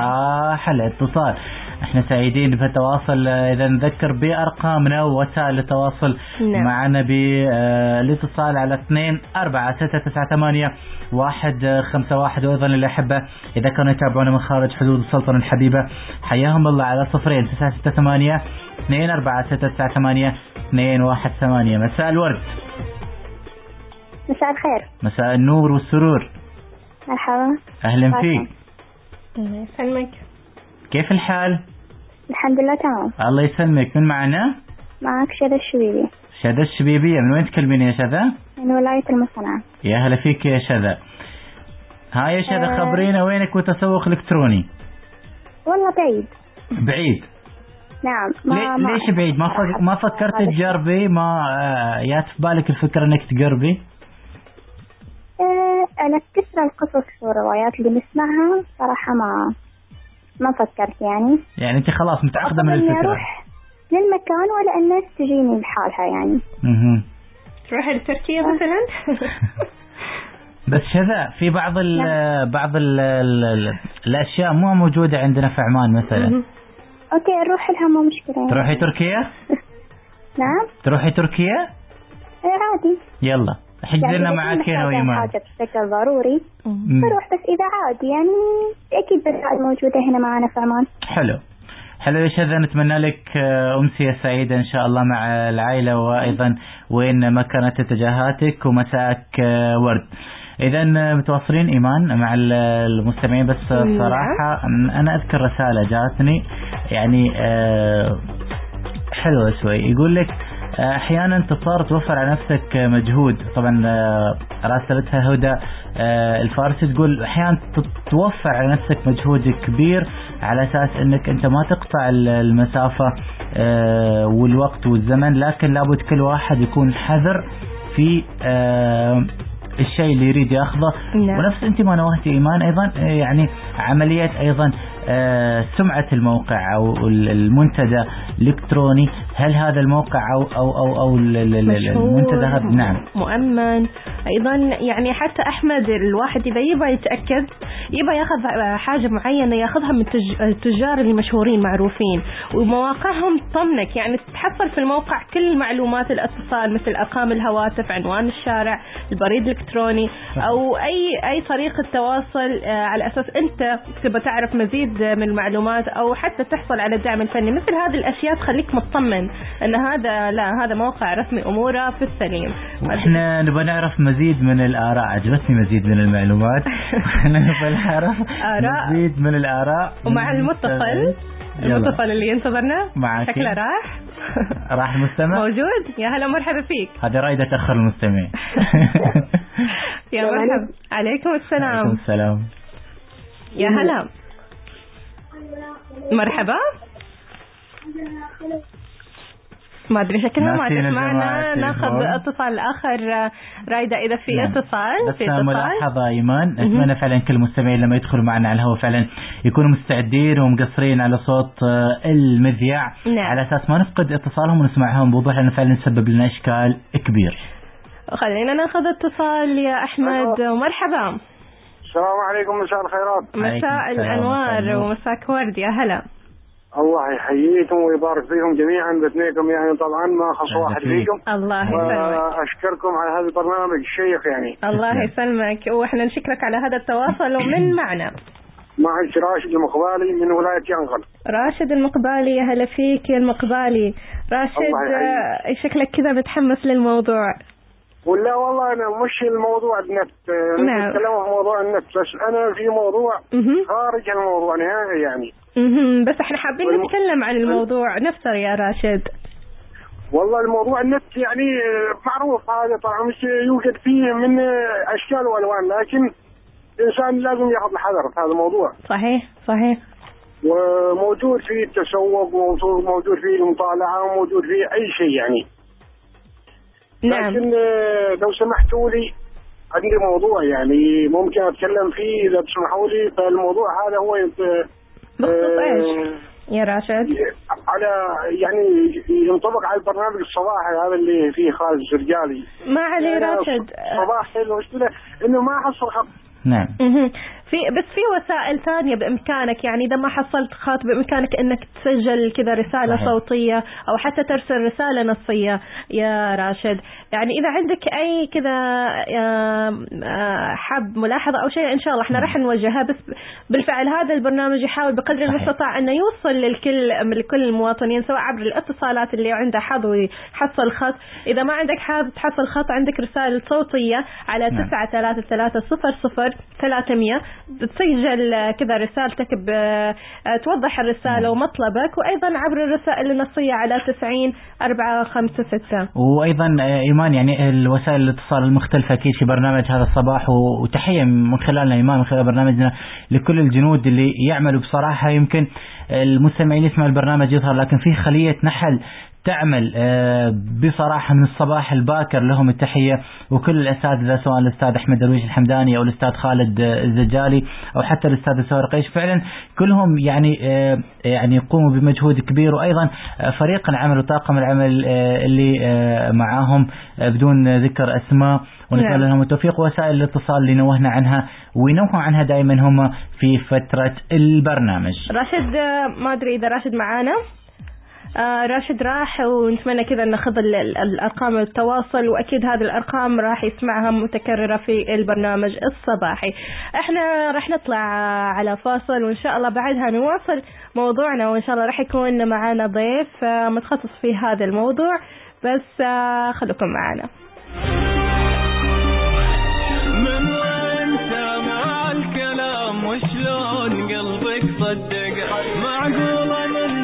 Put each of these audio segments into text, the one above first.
آه حلا اتصال. إحنا سعيدين بالتواصل إذا نذكر بأرقامنا ووسائل التواصل نعم. معنا بالاتصال على 2 4 6 9 8 1 5 1 وأيضا للاحبه إذا كانوا يتابعونا من خارج حدود السلطنة الحبيبة حياهم الله على صفرين 9 6 8 2 4 6 9 8 2 1 8 مساء الورد. مساء الخير. مساء النور والسرور. مرحبا. أهلا. فيك. الله يسلمك. كيف الحال؟ الحمد لله تمام. الله يسلمك. من معنا؟ معك شذى الشبيبي. شذا الشبيبية من وين تكلمين يا شذا؟ من ولاية المصنع. يا هلا فيك يا شذا ها يا شذا آه. خبرينا وينك وتسوق الكتروني والله بعيد. بعيد. نعم ما لي- ما ليش بعيد؟ ما. ما فكرت تجربي؟ ما آه، جات في بالك الفكرة إنك تقربي آه، أنا كثر القصص والروايات اللي نسمعها صراحة ما ما فكرت يعني. يعني أنت خلاص متعقدة من الفكرة. أروح للمكان ولا الناس تجيني لحالها يعني. مهم. تروحي لتركيا مثلا؟ بس شذا في بعض ال بعض ال ال الأشياء مو موجودة عندنا في عمان مثلا. مهم. أوكي نروح لها مو مشكلة. يعني. تروحي تركيا؟ نعم. تروحي تركيا؟ إيه عادي. يلا. يعني لنا إذا معك محتاجة وايمان حاجة بشكل ضروري. بروح بس إذا عادي يعني أكيد بدائل موجودة هنا معنا في عمان حلو. حلو يا شذا نتمنى لك آه، أمسية سعيدة إن شاء الله مع العائلة وأيضا وين ما كانت اتجاهاتك ومساءك آه، ورد. إذا آه، متواصلين إيمان مع ال- المستمعين بس نعم. صراحة أنا أذكر رسالة جاتني يعني حلوة شوي. يقول لك أحيانا تضطر توفر على نفسك مجهود. طبعا آه، راسلتها هدى. آه، الفارسي تقول أحيانا توفر على نفسك مجهود كبير على أساس إنك أنت ما تقطع ال- المسافة آه، والوقت والزمن. لكن لابد كل واحد يكون حذر في الشيء اللي يريد ياخذه. نعم. ونفس أنت ما نوهتي إيمان أيضا يعني عمليه أيضا. آه، سمعة الموقع أو ال- المنتدى الإلكتروني هل هذا الموقع ال- ال- ال- مشهور المنتدى هذا؟ نعم. مؤمن. أيضا يعني حتى أحمد الواحد إذا يبغى يتأكد يبغى ياخذ حاجة معينة ياخذها من التج- التجار اللي مشهورين معروفين ومواقعهم تطمنك يعني تحصل في الموقع كل معلومات الاتصال مثل أرقام الهواتف عنوان الشارع البريد الإلكتروني أو اي أي طريقة تواصل آه، على أساس أنت تبغى تعرف مزيد من المعلومات أو حتى تحصل على الدعم الفني مثل هذه الأشياء تخليك مطمن إن هذا لا هذا موقع رسمي أموره في السليم. وإحنا نبغى نعرف مزيد من الآراء. عجبتني مزيد من المعلومات. إحنا نبغى نعرف. مزيد من الآراء. ومع المتصل. المتصل اللي ينتظرنا. معك. شكله راح. راح المستمع؟ موجود. يا هلا مرحبا فيك. هذه رايدة تأخر المستمع يا مرحبا. عليكم. عليكم السلام. السلام. يا هلا. مرحبا. ما أدري شكلها ما تسمعنا. ناخذ. اتصال آخر. رايدة إذا في نعم. اتصال بس في اتصال. ملاحظة إيمان أتمنى فعلا كل المستمعين لما يدخلوا معنا على الهواء فعلا يكونوا مستعدين ومقصرين على صوت آه، المذياع نعم. على أساس ما نفقد اتصالهم ونسمعهم بوضوح لأنه فعلا يسبب لنا إشكال كبير. خلينا ناخذ اتصال يا أحمد. ومرحبا السلام عليكم مساء الخيرات. مساء الأنوار. ومساك ورد يا هلا الله يحييكم ويبارك فيكم جميعا باثنينكم يعني طبعا ما خص واحد فيك. فيكم. الله يسلمك. واشكركم على هذا البرنامج الشيق يعني. الله تسلم. يسلمك. وإحنا نشكرك على هذا التواصل. ومن معنا؟ معك راشد المقبالي من ولاية ينقل. راشد المقبالي يا هلا فيك يا المقبالي. راشد. آه، شكلك كذا متحمس للموضوع. ولا والله أنا مش الموضوع النت نعم. نتكلم في موضوع النت بس أنا في موضوع. خارج الموضوع نهائي يعني مهم. بس إحنا حابين والم- نتكلم عن الموضوع نفسه يا راشد والله الموضوع النت يعني معروف هذا طبعا مش يوجد فيه من أشكال وألوان لكن الإنسان لازم ياخذ الحذر في هذا الموضوع صحيح صحيح وموجود فيه التسوق موجود موجود فيه المطالعة وموجود فيه أي شيء يعني نعم. لكن آه، لو سمحتوا لي عندي موضوع يعني ممكن أتكلم فيه إذا تسمحوا لي فالموضوع هذا هو يت- بخصوص آه، إيش؟ يا راشد. على يعني ينطبق على البرنامج الصباحي هذا اللي فيه خالد الزرجالي ما عليه أنا راشد. صباحي المشكلة إنه ما حصل خط. نعم. في بس في وسائل ثانية بإمكانك يعني إذا ما حصلت خط بإمكانك إنك تسجل كذا رسالة صحيح. صوتية أو حتى ترسل رسالة نصية يا راشد يعني إذا عندك أي كذا آم، آه، حاب ملاحظة أو شيء إن شاء الله إحنا راح نوجهها بس بالفعل هذا البرنامج يحاول بقدر. المستطاع إنه يوصل للكل لكل المواطنين سواء عبر الاتصالات اللي عنده حظ ويحصل خط إذا ما عندك حاب تحصل خط عندك رسائل صوتية على نعم. تسعة ثلاثة ثلاثة صفر صفر ثلاثمية بتسجل آه، كذا رسالتك آه، توضح الرسالة نعم. ومطلبك وأيضا عبر الرسائل النصية على تسعين أربعة خمسة ستة وأيضا آه، إيمان يعني الوسائل الاتصال المختلفة أكيد في برنامج هذا الصباح و- وتحية من خلالنا إيمان من خلال برنامجنا لكل الجنود اللي يعملوا بصراحة يمكن المستمعين يسمعوا البرنامج يظهر لكن في خلية نحل تعمل آه، بصراحة من الصباح الباكر لهم التحية وكل الأساتذة سواء الأستاذ أحمد درويش الحمداني أو الأستاذ خالد آه، الزجالي أو حتى الأستاذ سوار قيش فعلا كلهم يعني آه، يعني يقوموا بمجهود كبير وأيضا فريق العمل وطاقم العمل اللي معاهم بدون ذكر أسماء ونتمنى نعم. لهم التوفيق وسائل الاتصال اللي نوهنا عنها وينوهوا عنها دائما هم في فترة البرنامج راشد ما أدري إذا راشد معانا راشد راح ونتمنى كذا ال- ال- الأرقام التواصل وأكيد هذه الأرقام راح يسمعها متكررة في البرنامج الصباحي. إحنا راح نطلع على فاصل وإن شاء الله بعدها نواصل موضوعنا وإن شاء الله راح يكون معنا ضيف آه، متخصص في هذا الموضوع بس آه، خليكم معنا. من وين سامع الكلام وشلون قلبك صدق واعشق من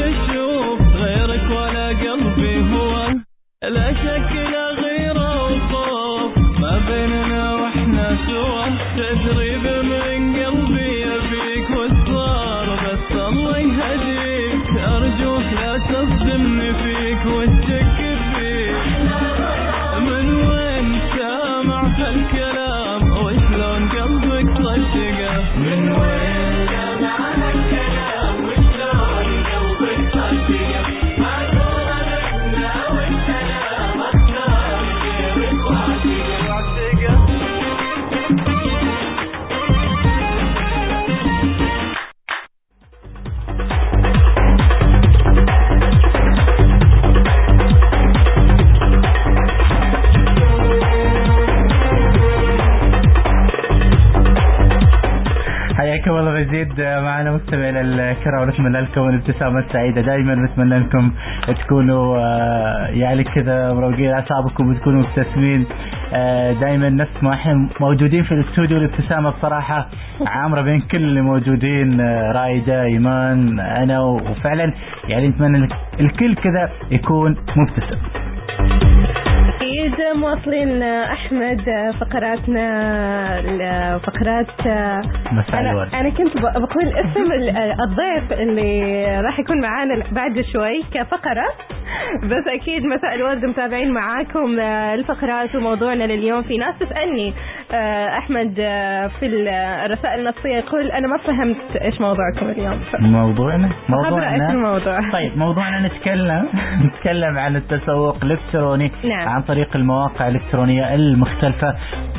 تشوف غيرك ولا قلبي هو. لا شكل مزيد معنا مستمعينا الكرام ونتمنى لكم الابتسامة سعيدة دائما نتمنى انكم تكونوا آه، يعني كذا مروقين أعصابكم وتكونوا مبتسمين. آه، دائما نفس ما إحنا موجودين في الاستوديو. الابتسامة بصراحة عامرة بين كل اللي موجودين آه، رايدة إيمان أنا وفعلا يعني نتمنى الكل كذا يكون مبتسم. أكيد مواصلين أحمد فقراتنا فقرات الورد. أنا كنت بقول اسم ال- الضيف اللي راح يكون معانا بعد شوي كفقرة. بس أكيد مساء الورد متابعين معاكم آه، الفقرات وموضوعنا لليوم. في ناس تسألني آه، أحمد آه، في الرسائل النصية يقول أنا ما فهمت إيش موضوعكم اليوم. موضوعنا؟ إيش الموضوع. طيب موضوعنا نتكلم نتكلم عن التسوق الإلكتروني نعم. عن طريق المواقع الإلكترونية المختلفة.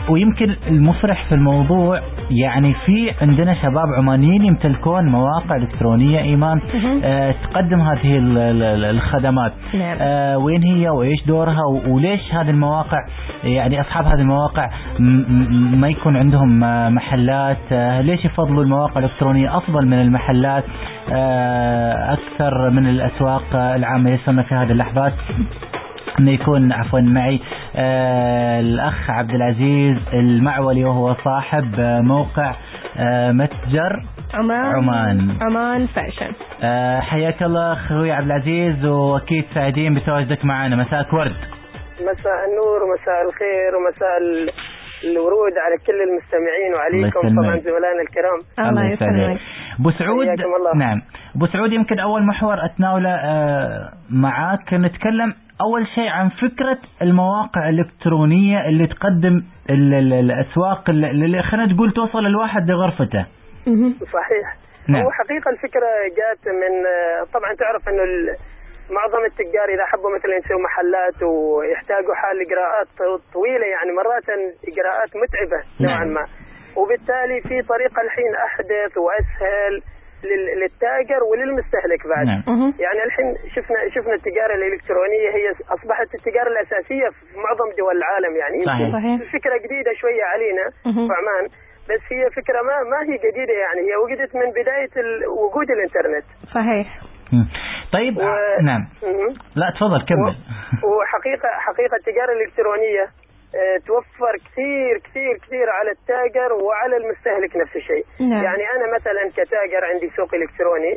ويمكن المفرح في الموضوع يعني في عندنا شباب عمانيين يمتلكون مواقع إلكترونية إيمان مهم. آه تقدم هذه ال- ال- ال- الخدمات نعم. آه وين هي وإيش دورها وليش هذه المواقع يعني أصحاب هذه المواقع ما يكون عندهم محلات آه، ليش يفضلوا المواقع الإلكترونية أفضل من المحلات آه، أكثر من الأسواق آه، العامة يسمى في هذه اللحظات إنه يكون عفوا معي آه الأخ عبد العزيز المعولي وهو صاحب آه موقع آه متجر عمان عمان. عمان فاشن. حياك الله أخوي عبد العزيز وأكيد سعيدين بتواجدك معنا. مساك ورد مساء النور ومساء الخير ومساء ال- الورود على كل المستمعين وعليكم. طبعا زملائنا الكرام. الله يسلمك. أبو سعود. نعم. أبو سعود يمكن أول محور اتناوله معاك. نتكلم أول شيء عن فكرة المواقع الإلكترونية اللي تقدم ال- ال- الأسواق اللي- خلينا تقول توصل الواحد لغرفته. صحيح نعم. هو حقيقة الفكرة جات من طبعا تعرف إنه ال- معظم التجار إذا حبوا مثلا يسووا محلات ويحتاجوا حال إجراءات طويلة يعني مرات إجراءات متعبة نوعا نعم. ما وبالتالي في طريقة الحين أحدث وأسهل لل- للتاجر وللمستهلك بعد نعم. يعني الحين شفنا شفنا التجارة الإلكترونية هي أصبحت التجارة الأساسية في معظم دول العالم يعني صحيح. فكرة جديدة شوية علينا. في عمان بس هي فكرة ما ما هي جديدة يعني هي وجدت من بداية وجود الإنترنت صحيح. طيب و... نعم. لا تفضل كمل وحقيقة حقيقة التجارة الإلكترونية توفر كثير كثير كثير على التاجر وعلى المستهلك نفس الشيء. نعم. يعني أنا مثلا كتاجر عندي سوق إلكتروني.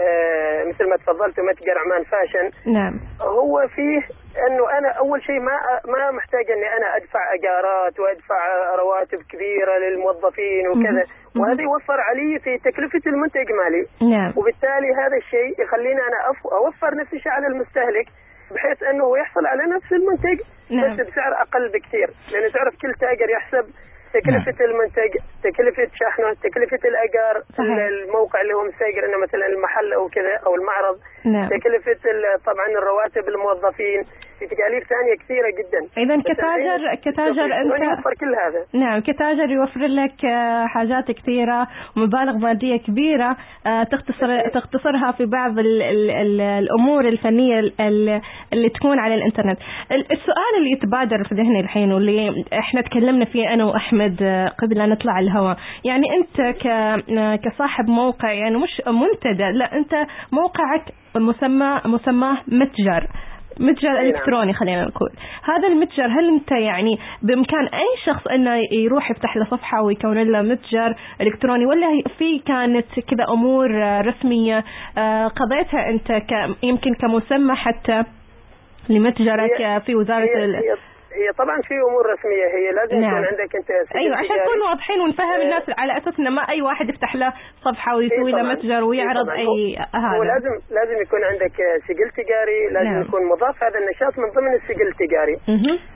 آه، مثل ما تفضلت متجر عمان فاشن. نعم. هو فيه إنه أنا أول شيء ما ما محتاج إني أنا أدفع أجارات وأدفع رواتب كبيرة للموظفين وكذا. وهذا يوفر علي في تكلفة المنتج مالي. نعم. وبالتالي هذا الشيء يخليني أنا أوفر نفس الشيء على المستهلك. بحيث أنه هو يحصل على نفس المنتج نعم. بس بسعر أقل بكثير. لأنه تعرف كل تاجر يحسب تكلفة المنتج تكلفة شحنه تكلفة الأجار صحيح. الموقع اللي هو مسجل إنه مثلا المحل أو كذا أو المعرض. نعم. تكلفة طبعا الرواتب الموظفين. في تكاليف ثانية كثيرة جدا. بس كتاجر الحين كتاجر أنت يوفر كل هذا. نعم كتاجر يوفر لك آه، حاجات كثيرة ومبالغ مادية كبيرة آه، تختصر تختصرها في بعض ال ال ال الأمور الفنية ال- ال- اللي تكون على الإنترنت. ال- السؤال اللي يتبادر في ذهني الحين واللي إحنا تكلمنا فيه أنا وأحمد آه، قبل أن نطلع الهواء. يعني آه، كصاحب موقع يعني مش منتدى لا أنت موقعك مسمى مسماه متجر. متجر نعم. إلكتروني خلينا نقول هذا المتجر هل أنت يعني بإمكان أي شخص إنه يروح يفتح له صفحة ويكون له متجر إلكتروني ولا في كانت كذا أمور رسمية آه، قضيتها أنت يمكن كمسمى حتى لمتجرك في وزارة هي, ال... هي, هي طبعا في أمور رسمية هي لازم نعم. يكون عندك سجل أيوه عشان. نكون واضحين ونفهم آه. الناس على أساس انه ما أي واحد يفتح له صفحة ويسوي إيه له. متجر ويعرض إيه طبعاً. أي هو هذا لازم لازم يكون عندك سجل تجاري لازم نعم. يكون مضاف هذا النشاط من ضمن السجل التجاري.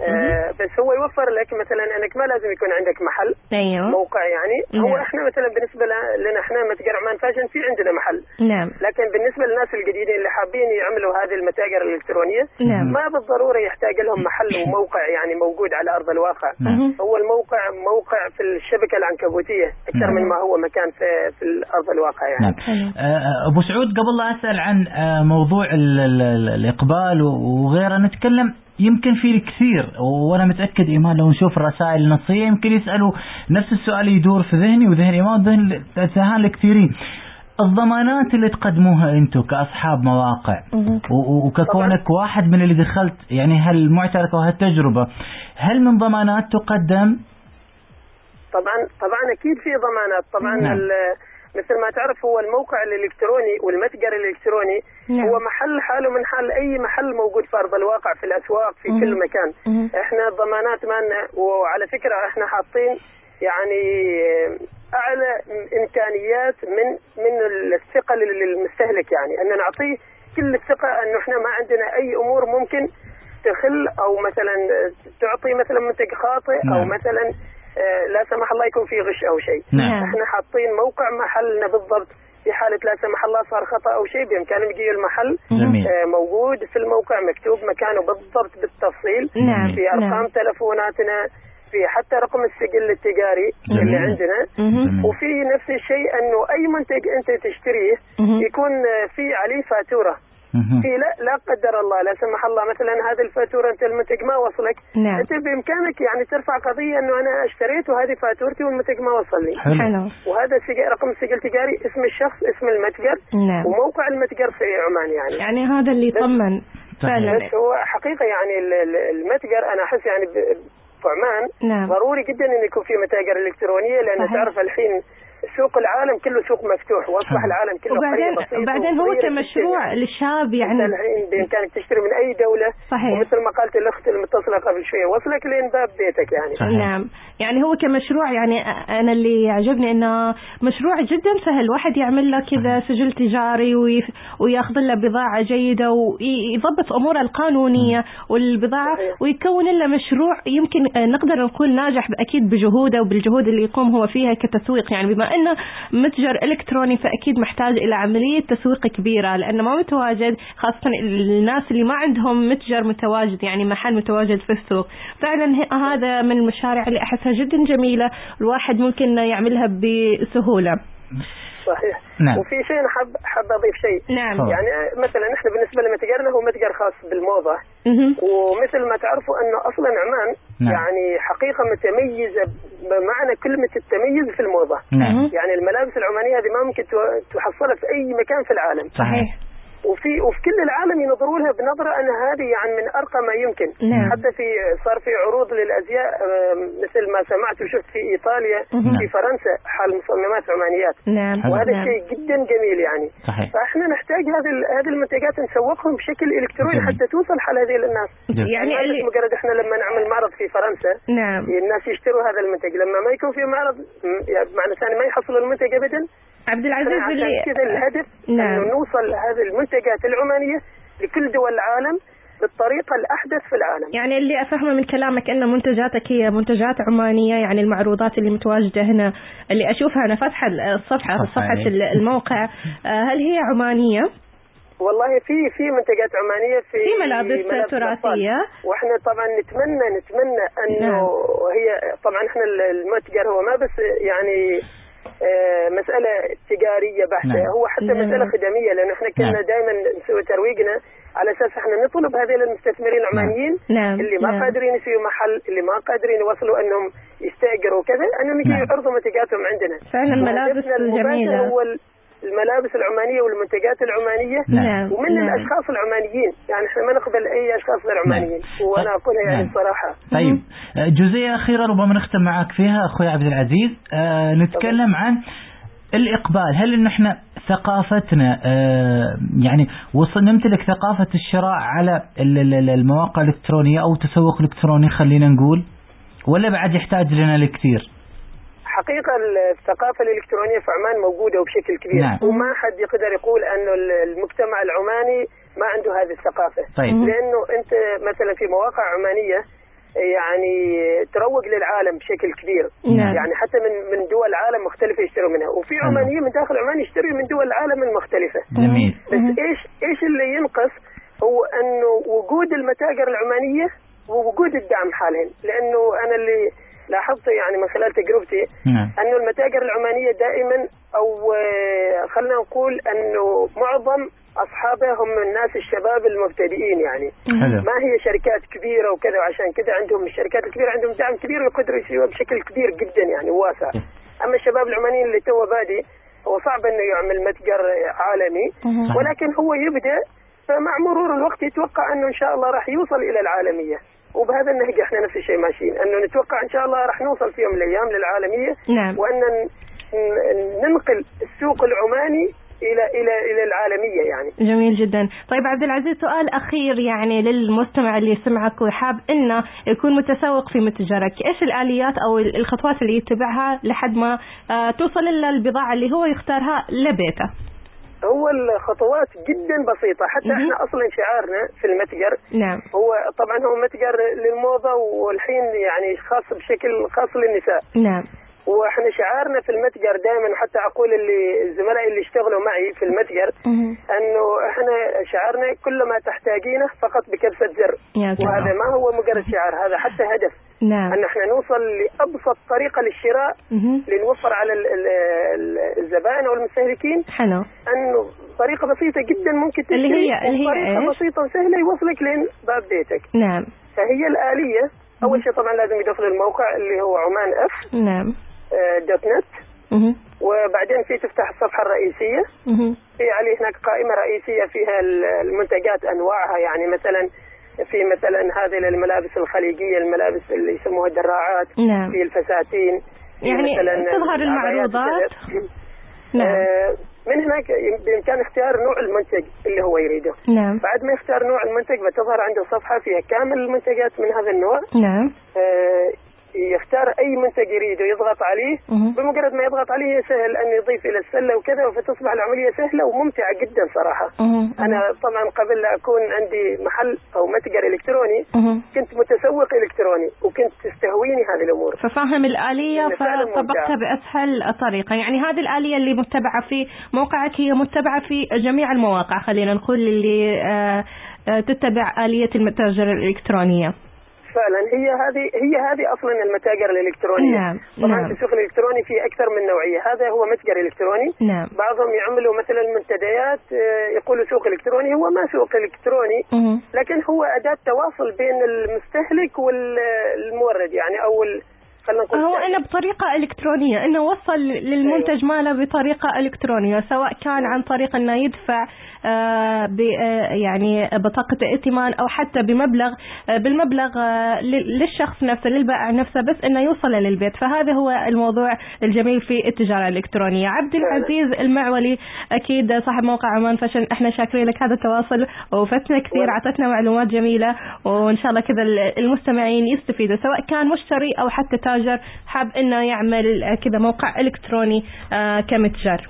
آه بس هو يوفر لك مثلا إنك ما لازم يكون عندك محل أيوه موقع يعني هو نعم. إحنا مثلا بالنسبة لنا إحنا متجر عمان فاشن في عندنا محل نعم لكن بالنسبة للناس الجديدين اللي حابين يعملوا هذه المتاجر الإلكترونية نعم ما بالضرورة يحتاج لهم محل وموقع يعني موجود على أرض الواقع. نعم. هو الموقع موقع في الشبكة العنكبوتية أكثر نعم. من ما هو مكان في في الأرض الواقع يعني. نعم. آه، أبو سعود قبل لا أسأل عن آه، موضوع ال- ال- ال- الإقبال وغيره نتكلم يمكن في الكثير وأنا متأكد إيمان لو نشوف الرسائل النصيه يمكن يسألوا نفس السؤال يدور في ذهني وذهن ايمان وذهن ذهن الكثيرين الضمانات اللي تقدموها أنتم كأصحاب مواقع وككونك واحد من اللي دخلت يعني هالمعترك وهالتجربه هل من ضمانات تقدم؟ طبعا طبعا أكيد في ضمانات طبعا نعم. مثل ما تعرف هو الموقع الإلكتروني والمتجر الإلكتروني نعم. هو محل حاله من حال أي محل موجود في أرض الواقع في الأسواق في مهم. كل مكان مهم. إحنا الضمانات مالنا وعلى فكرة إحنا حاطين يعني أعلى إمكانيات من من الثقة لل- للمستهلك يعني أن نعطيه كل الثقة انه إحنا ما عندنا أي أمور ممكن تخل أو مثلا تعطي مثلا منتج خاطئ أو نعم. مثلا آه، لا سمح الله يكون في غش أو شيء نعم. إحنا حاطين موقع محلنا بالضبط في حالة لا سمح الله صار خطأ أو شيء بامكانهم يجي المحل جميل آه، موجود في الموقع مكتوب مكانه بالضبط بالتفصيل نعم. في أرقام نعم. تلفوناتنا في حتى رقم السجل التجاري اللي جميل. عندنا. جميل. وفي نفس الشيء أنه أي منتج أنت تشتريه مهم. يكون آه، في عليه فاتورة. في لا لا قدر الله لا سمح الله مثلا هذه الفاتورة أنت المنتج ما وصلك نعم. أنت بإمكانك يعني ترفع قضية أنه أنا اشتريت وهذه فاتورتي والمنتج ما وصلني حلو حلو وهذا سجل رقم سجل تجاري اسم الشخص اسم المتجر نعم وموقع المتجر في عمان يعني يعني هذا اللي يطمن فعلا بس هو حقيقة يعني ال- ال- المتجر أنا أحس يعني ب- في عمان نعم ضروري جدا ان يكون في متاجر إلكترونية لأن صحيح. تعرف الحين سوق العالم كله سوق مفتوح وأصبح. العالم كله وبعدين وبعدين هو كمشروع يعني. للشاب انت يعني الحين بإمكانك تشتري من أي دولة. صحيح. ومثل ما قالت الأخت المتصلة قبل شوية وصلك لين باب بيتك يعني. صحيح. نعم. يعني هو كمشروع يعني أنا اللي يعجبني إنه مشروع جدا سهل. واحد يعمل له كذا سجل تجاري وي- وياخذ له بضاعة جيدة ويضبط أموره القانونية والبضاعة. ويكون له مشروع. يمكن نقدر نقول ناجح أكيد بجهوده وبالجهود اللي يقوم هو فيها كتسويق يعني. بما إنه متجر إلكتروني فأكيد محتاج إلى عملية تسويق كبيرة لأنه ما متواجد خاصة الناس اللي ما عندهم متجر متواجد يعني محل متواجد في السوق. فعلا هذا من المشاريع اللي أحسها جدا جميلة الواحد ممكن يعملها بسهولة. صحيح نعم. وفي شيء حاب حاب أضيف شيء نعم. يعني مثلا إحنا بالنسبة لمتجرنا هو متجر خاص بالموضة مهم. ومثل ما تعرفوا أنه أصلا عمان نعم. يعني حقيقة متميزة بمعنى كلمة التميز في الموضة نعم يعني الملابس العمانية هذه ما ممكن تحصلها في أي مكان في العالم صحيح وفي وفي كل العالم ينظروا لها بنظرة أن هذه يعني من أرقى ما يمكن نعم. حتى في صار في عروض للأزياء آم، مثل ما سمعت وشفت في إيطاليا مهم. في فرنسا حال مصممات عمانيات نعم. وهذا نعم. شيء جدا جميل يعني صحيح فإحنا نحتاج هذه ال- هذه المنتجات نسوقهم بشكل إلكتروني جميل. حتى توصل حال هذه للناس جميل. يعني اللي مجرد إحنا لما نعمل معرض في فرنسا نعم الناس يشتروا هذا المنتج لما ما يكون في معرض يعني بمعنى ثاني ما يحصلوا المنتج ابدا عبد العزيز عشان اللي كذا الهدف نعم. انه نوصل هذه المنتجات العمانية لكل دول العالم بالطريقة الأحدث في العالم يعني اللي أفهمه من كلامك أن منتجاتك هي منتجات عمانية يعني المعروضات اللي متواجدة هنا اللي أشوفها أنا فاتحة الصفحة صفحة صفحة إيه. الموقع آه، هل هي عمانية؟ والله في في منتجات عمانية في في ملابس. تراثية وإحنا طبعا نتمنى نتمنى أنه نعم. هي طبعا إحنا المتجر هو ما بس يعني آه، مسألة تجارية بحتة نعم. هو حتى نعم. مسألة خدمية لأنه إحنا كنا نعم. دائما نسوي ترويجنا على أساس إحنا نطلب هذه المستثمرين العمانيين نعم اللي ما نعم. قادرين يسووا محل اللي ما قادرين يوصلوا إنهم يستأجروا كذا أنهم يجوا نعم. يعرضوا منتجاتهم عندنا فعلا ملابس جميلة هو الملابس العمانية والمنتجات العمانية نعم. ومن نعم. الأشخاص العمانيين. يعني إحنا ما نقبل أي أشخاص غير عمانيين. وأنا أقولها يعني نعم. بصراحة. طيب. آه، جزئية أخيرة ربما نختم معك فيها أخوي عبد العزيز. آه نتكلم عن الإقبال. هل إن إحنا ثقافتنا آه يعني وصل نمتلك ثقافة الشراء على ال- ال- ال- المواقع الإلكترونية أو تسوق إلكتروني خلينا نقول ولا بعد يحتاج لنا الكثير؟ حقيقة الثقافة الإلكترونية في عمان موجودة وبشكل كبير. نعم. وما حد يقدر يقول أنه المجتمع العماني ما عنده هذه الثقافة. طيب. لأنه أنت مثلا في مواقع عمانية يعني تروج للعالم بشكل كبير. نعم. يعني حتى من من دول العالم مختلفة يشتروا منها. وفي. عمانيين من داخل عمان يشتروا من دول العالم المختلفة. جميل. بس إيش إيش اللي ينقص؟ هو أنه وجود المتاجر العمانية ووجود الدعم حاليا لأنه أنا اللي لاحظته يعني من خلال تجربتي نعم. أنه المتاجر العمانية دائما أو آه، خلينا نقول أنه معظم أصحابها هم الناس الشباب المبتدئين يعني. حلو. ما هي شركات كبيرة وكذا وعشان كذا عندهم الشركات الكبيرة عندهم دعم كبير ويقدروا يسووا بشكل كبير جدا يعني واسع. أما الشباب العمانيين اللي تو بادي هو صعب إنه يعمل متجر عالمي. ولكن هو يبدأ فمع مرور الوقت يتوقع أنه إن شاء الله راح يوصل إلى العالمية. وبهذا النهج إحنا نفس الشيء ماشيين. أنه نتوقع إن شاء الله راح نوصل في يوم من الأيام للعالمية. نعم. وأن ننقل السوق العماني إلى إلى إلى العالمية يعني. جميل جدا. طيب عبد العزيز سؤال أخير يعني للمستمع اللي يسمعك وحاب إنه يكون متسوق في متجرك. إيش الآليات أو الخطوات اللي يتبعها لحد ما آه، توصل إلى البضاعة اللي هو يختارها لبيته؟ هو الخطوات جدا بسيطة. حتى. إحنا أصلا شعارنا في المتجر نعم. هو طبعا هو متجر للموضة والحين يعني خاص بشكل خاص للنساء. نعم. وإحنا شعارنا في المتجر دائما حتى أقول اللي الزملاء اللي اشتغلوا معي في المتجر. إنه إحنا شعارنا كل ما تحتاجينه فقط بكبسة زر. وهذا ما هو مجرد شعار هذا حتى هدف. نعم. أن إحنا نوصل لأبسط طريقة للشراء مهم. لنوفر على ال- ال- ال- الزبائن أو المستهلكين حلو انه طريقة بسيطة جدا ممكن تشتري اللي هي- اللي هي طريقه إيش؟ بسيطة وسهلة يوصلك لين باب بيتك. نعم. فهي الآلية. أول شيء طبعا لازم يدخل الموقع اللي هو عمان اف نعم. آه، دوت نت. وبعدين في تفتح الصفحة الرئيسية. مهم. في عليه هناك قائمة رئيسية فيها ال- المنتجات أنواعها يعني مثلا في مثلا هذه الملابس الخليجية الملابس اللي يسموها الدراعات نعم. في الفساتين يعني تظهر المعروضات. نعم. آه، من هناك بإمكان اختيار نوع المنتج اللي هو يريده. نعم. بعد ما يختار نوع المنتج بتظهر عنده صفحة فيها كامل المنتجات من هذا النوع. نعم. آه، يختار أي منتج يريده يضغط عليه. بمجرد ما يضغط عليه سهل أن يضيف إلى السلة وكذا فتصبح العملية سهلة وممتعة جدا صراحة. أنا طبعا قبل لا أكون عندي محل أو متجر إلكتروني. كنت متسوق إلكتروني وكنت تستهويني هذه الأمور ففاهم فعلاً فطبقتها ممتع. بأسهل طريقة يعني هذه الآلية اللي متبعة في موقعك هي متبعة في جميع المواقع خلينا نقول اللي آه، آه، تتبع آلية المتاجر الإلكترونية فعلا. هي هذه هي هذه أصلا المتاجر الإلكترونية. نعم، طبعا نعم. في السوق الإلكتروني في أكثر من نوعية. هذا هو متجر إلكتروني. نعم. بعضهم يعملوا مثلا منتديات آه، يقولوا سوق إلكتروني هو ما سوق إلكتروني. لكن هو أداة تواصل بين المستهلك والمورد يعني أو هو إنه بطريقة إلكترونية إنه وصل للمنتج ماله بطريقة إلكترونية سواء كان عن طريق إنه يدفع آه، ب آه، يعني بطاقة ائتمان أو حتى بمبلغ آه، بالمبلغ لل- للشخص نفسه للبائع نفسه بس إنه يوصل للبيت. فهذا هو الموضوع الجميل في التجارة الإلكترونية. عبد العزيز المعولي أكيد صاحب موقع عمان فاشن إحنا شاكرين لك هذا التواصل وفتنا كثير أعطتنا معلومات جميلة وإن شاء الله كذا المستمعين يستفيدوا سواء كان مشتري أو حتى تاجر حاب إنه يعمل كذا موقع إلكتروني آه، كمتجر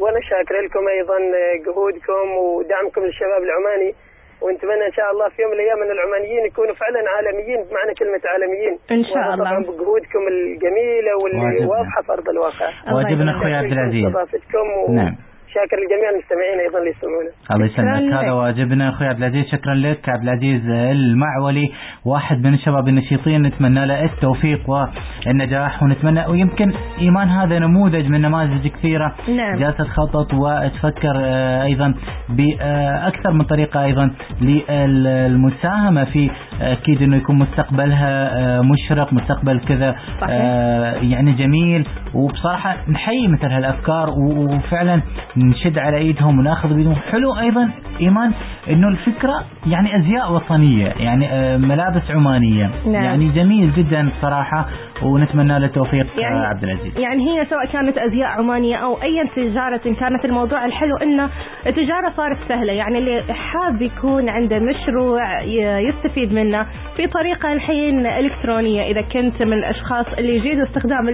وأنا شاكر لكم أيضا جهودكم ودعمكم للشباب العماني ونتمنى إن شاء الله في يوم من الأيام إن العمانيين يكونوا فعلا عالميين بمعنى كلمة عالميين إن شاء الله. طبعا بجهودكم الجميلة واللي. واضحة في ارض الواقع واجبنا أخوي عبد العزيز استضافتكم نعم. وشاكر لجميع المستمعين أيضا اللي يسمعونا الله شكراً يسلمك هذا لك. واجبنا أخوي عبد العزيز شكرا لك عبد العزيز المعولي واحد من الشباب النشيطين نتمنى له التوفيق والنجاح ونتمنى ويمكن إيمان هذا نموذج من نماذج كثيرة نعم. جالسه تخطط وتفكر أيضا بأكثر من طريقة أيضا للمساهمة في أكيد إنه يكون مستقبلها آه، مشرق مستقبل كذا صحيح. آه، يعني جميل وبصراحة نحيي مثل هالأفكار وفعلا نشد على إيدهم ونأخذ بيدهم. حلو أيضا إيمان إنه الفكرة يعني أزياء وطنية يعني آه، ملابس عمانية. نعم. يعني جميل جدا صراحة ونتمنى له التوفيق يعني- آه، عبد العزيز. يعني هي سواء كانت أزياء عمانية أو اي تجارة إن كانت الموضوع الحلو انه التجارة صارت سهلة. يعني اللي حاب يكون عنده مشروع يستفيد منه في طريقة الحين إلكترونية. إذا كنت من الأشخاص اللي يجيدوا استخدام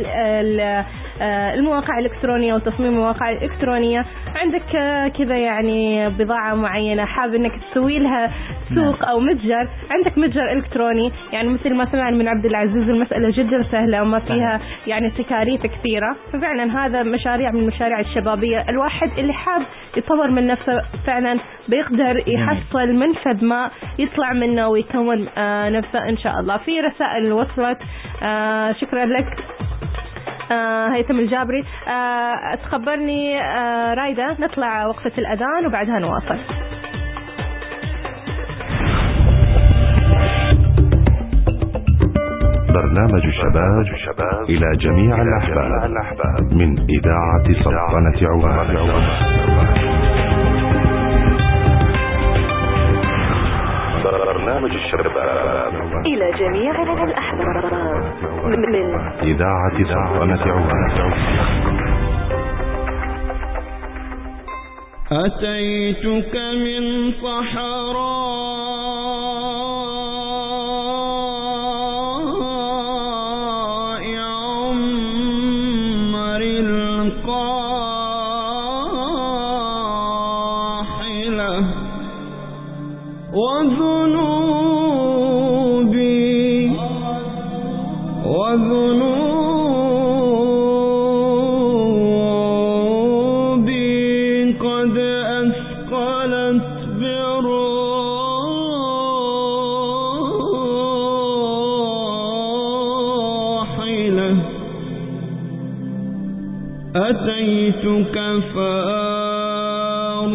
المواقع الإلكترونية وتصميم المواقع الإلكترونية. عندك آه، كذا يعني بضاعة معينة حاب إنك تسوي لها سوق أو متجر؟ عندك متجر إلكتروني يعني مثل ما سمعنا من عبد العزيز المسألة جدا سهلة وما فيها يعني تكاليف كثيرة. ففعلا هذا مشاريع من المشاريع الشبابية. الواحد اللي حاب يطور من نفسه فعلا بيقدر يحصل منفذ ما يطلع منه ويكون آه، نفسه إن شاء الله. في رسائل وصلت آه، شكرا لك. آه هيثم الجابري. آه تخبرني آه رايدة نطلع وقفة الأذان وبعدها نواصل. برنامج شباب إلى جميع الأحباب من إذاعة سلطنة عمان. برنامج الشباب إلى جميع الأحباب. من إذاعة سلطنة عمان أتيتك من صحراء أتيتك فارا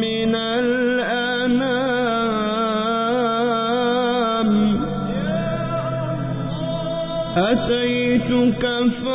من الأنام. أتيتك فارا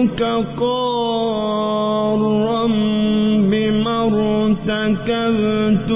وجئتك قارا بما ارتكبت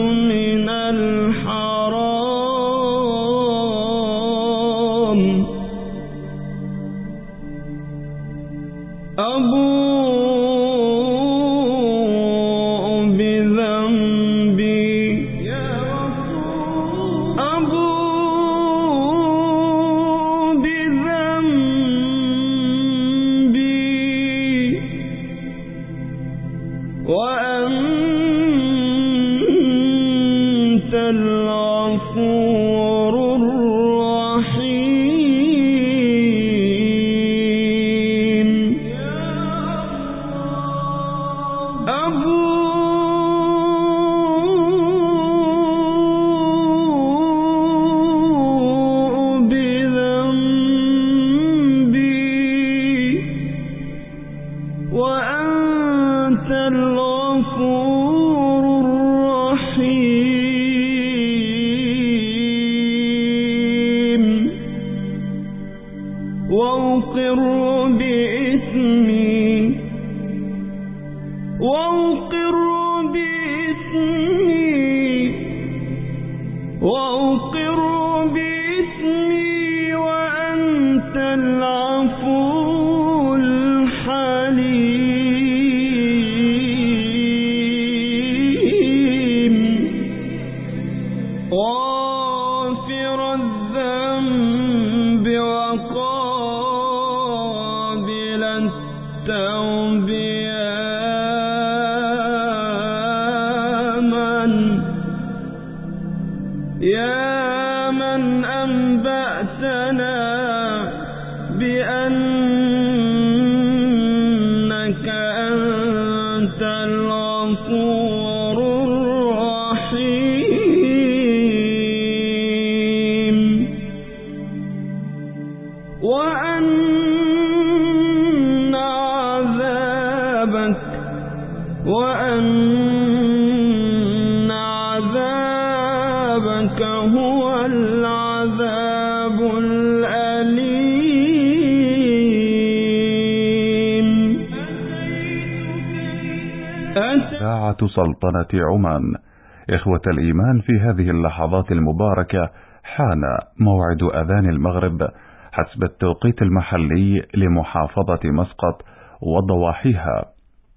الغفور عمان. إخوة الإيمان في هذه اللحظات المباركة حان موعد أذان المغرب حسب التوقيت المحلي لمحافظة مسقط وضواحيها.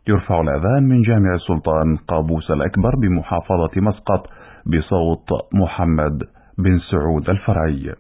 يرفع الأذان من جامع السلطان قابوس الأكبر بمحافظة مسقط بصوت محمد بن سعود الفرعي.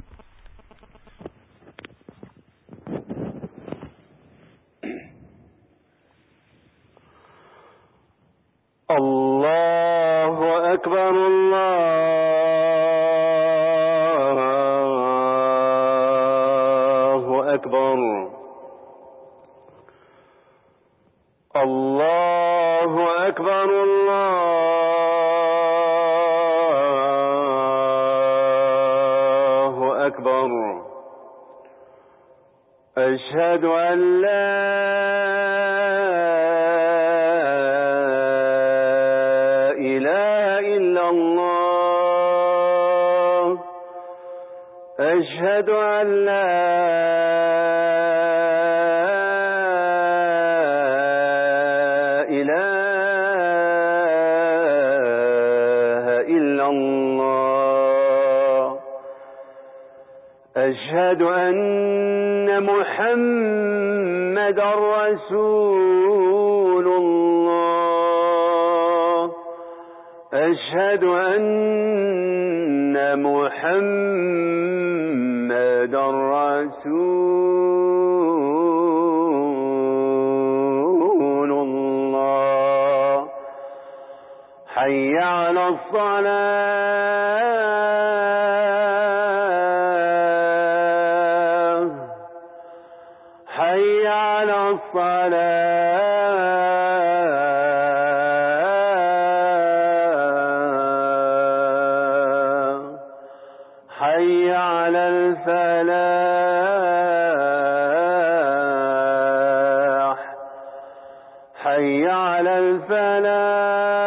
على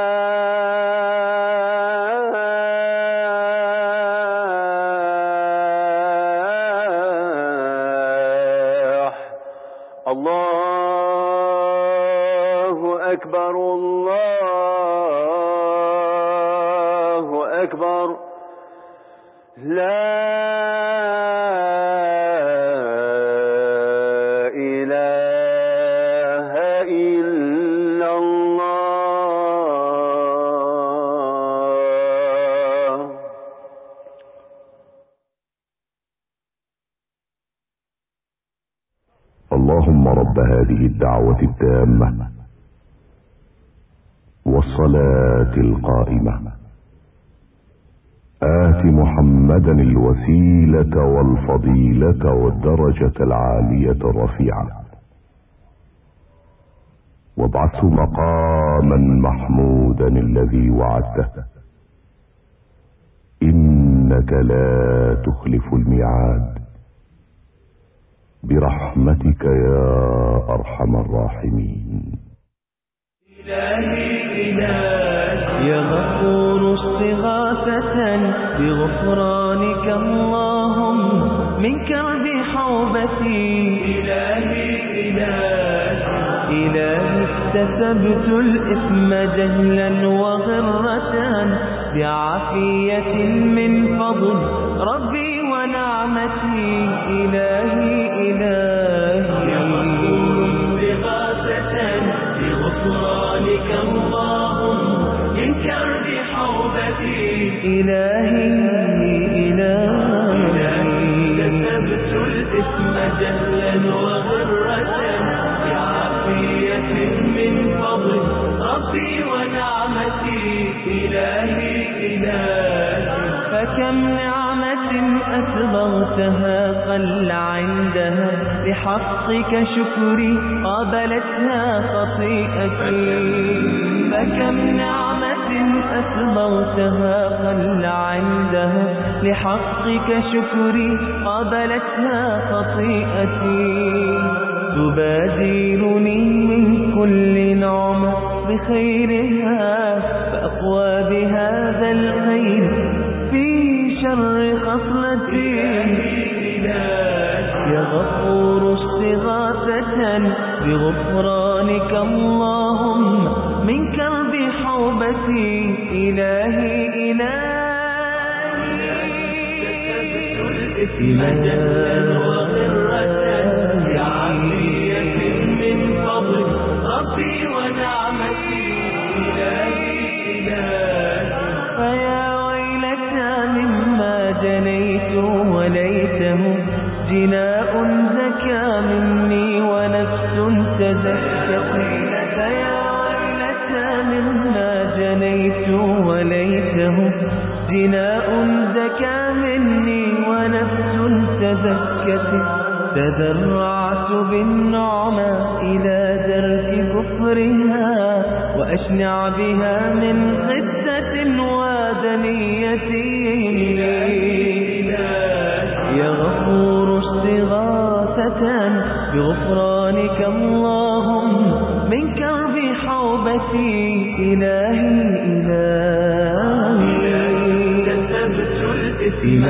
هذه الدعوة التامة والصلاة القائمة. آت محمدا الوسيلة والفضيلة والدرجة العالية الرفيعة. وابعثه مقاما محمودا الذي وعدته. إنك لا تخلف الميعاد. برحمتك يا أرحم الراحمين. يا غفور استغاثة بغفرانك اللهم من كرب حوبتي. إلهي إلهي إلهي اكتسبت الإثم جهلا وغرة بعافية من فضل إلهي إلهي. يا غفور استغاثة بغفرانك اللهم من كرب حوبتي إلهي. إلهي. كتبت الاسم جهلا وغرة بعافية من فضل ربي ونعمتي أسبغتها قل عندها بحقك شكري قابلتها خطيئتي. فكم نعمة أسبغتها قل عندها لحقك شكري قابلتها خطيئتي. تبادلني من كل نعمة بخيرها فأقوى بهذا الخير. في شر خصلتي يا غفور استغاثة. بغفرانك اللهم من كرب حوض بحوبتي إلهي إلهي. جدا وغرة بعافية من فضل ربي ونعمتي إلهي. إلهي. جنيت وليته جناء زكى مني ونفس تزكت فيا ويلتى مما جنيت وليته جناء زكى مني ونفس تزكت تذرعت بالنعمى إلى درك كفرها وأشنع بها من خسة ودنيتي يا غفور استغاثة بغفرانك اللهم من كرب حوبتي إلهي إلهي. كتبت الإثم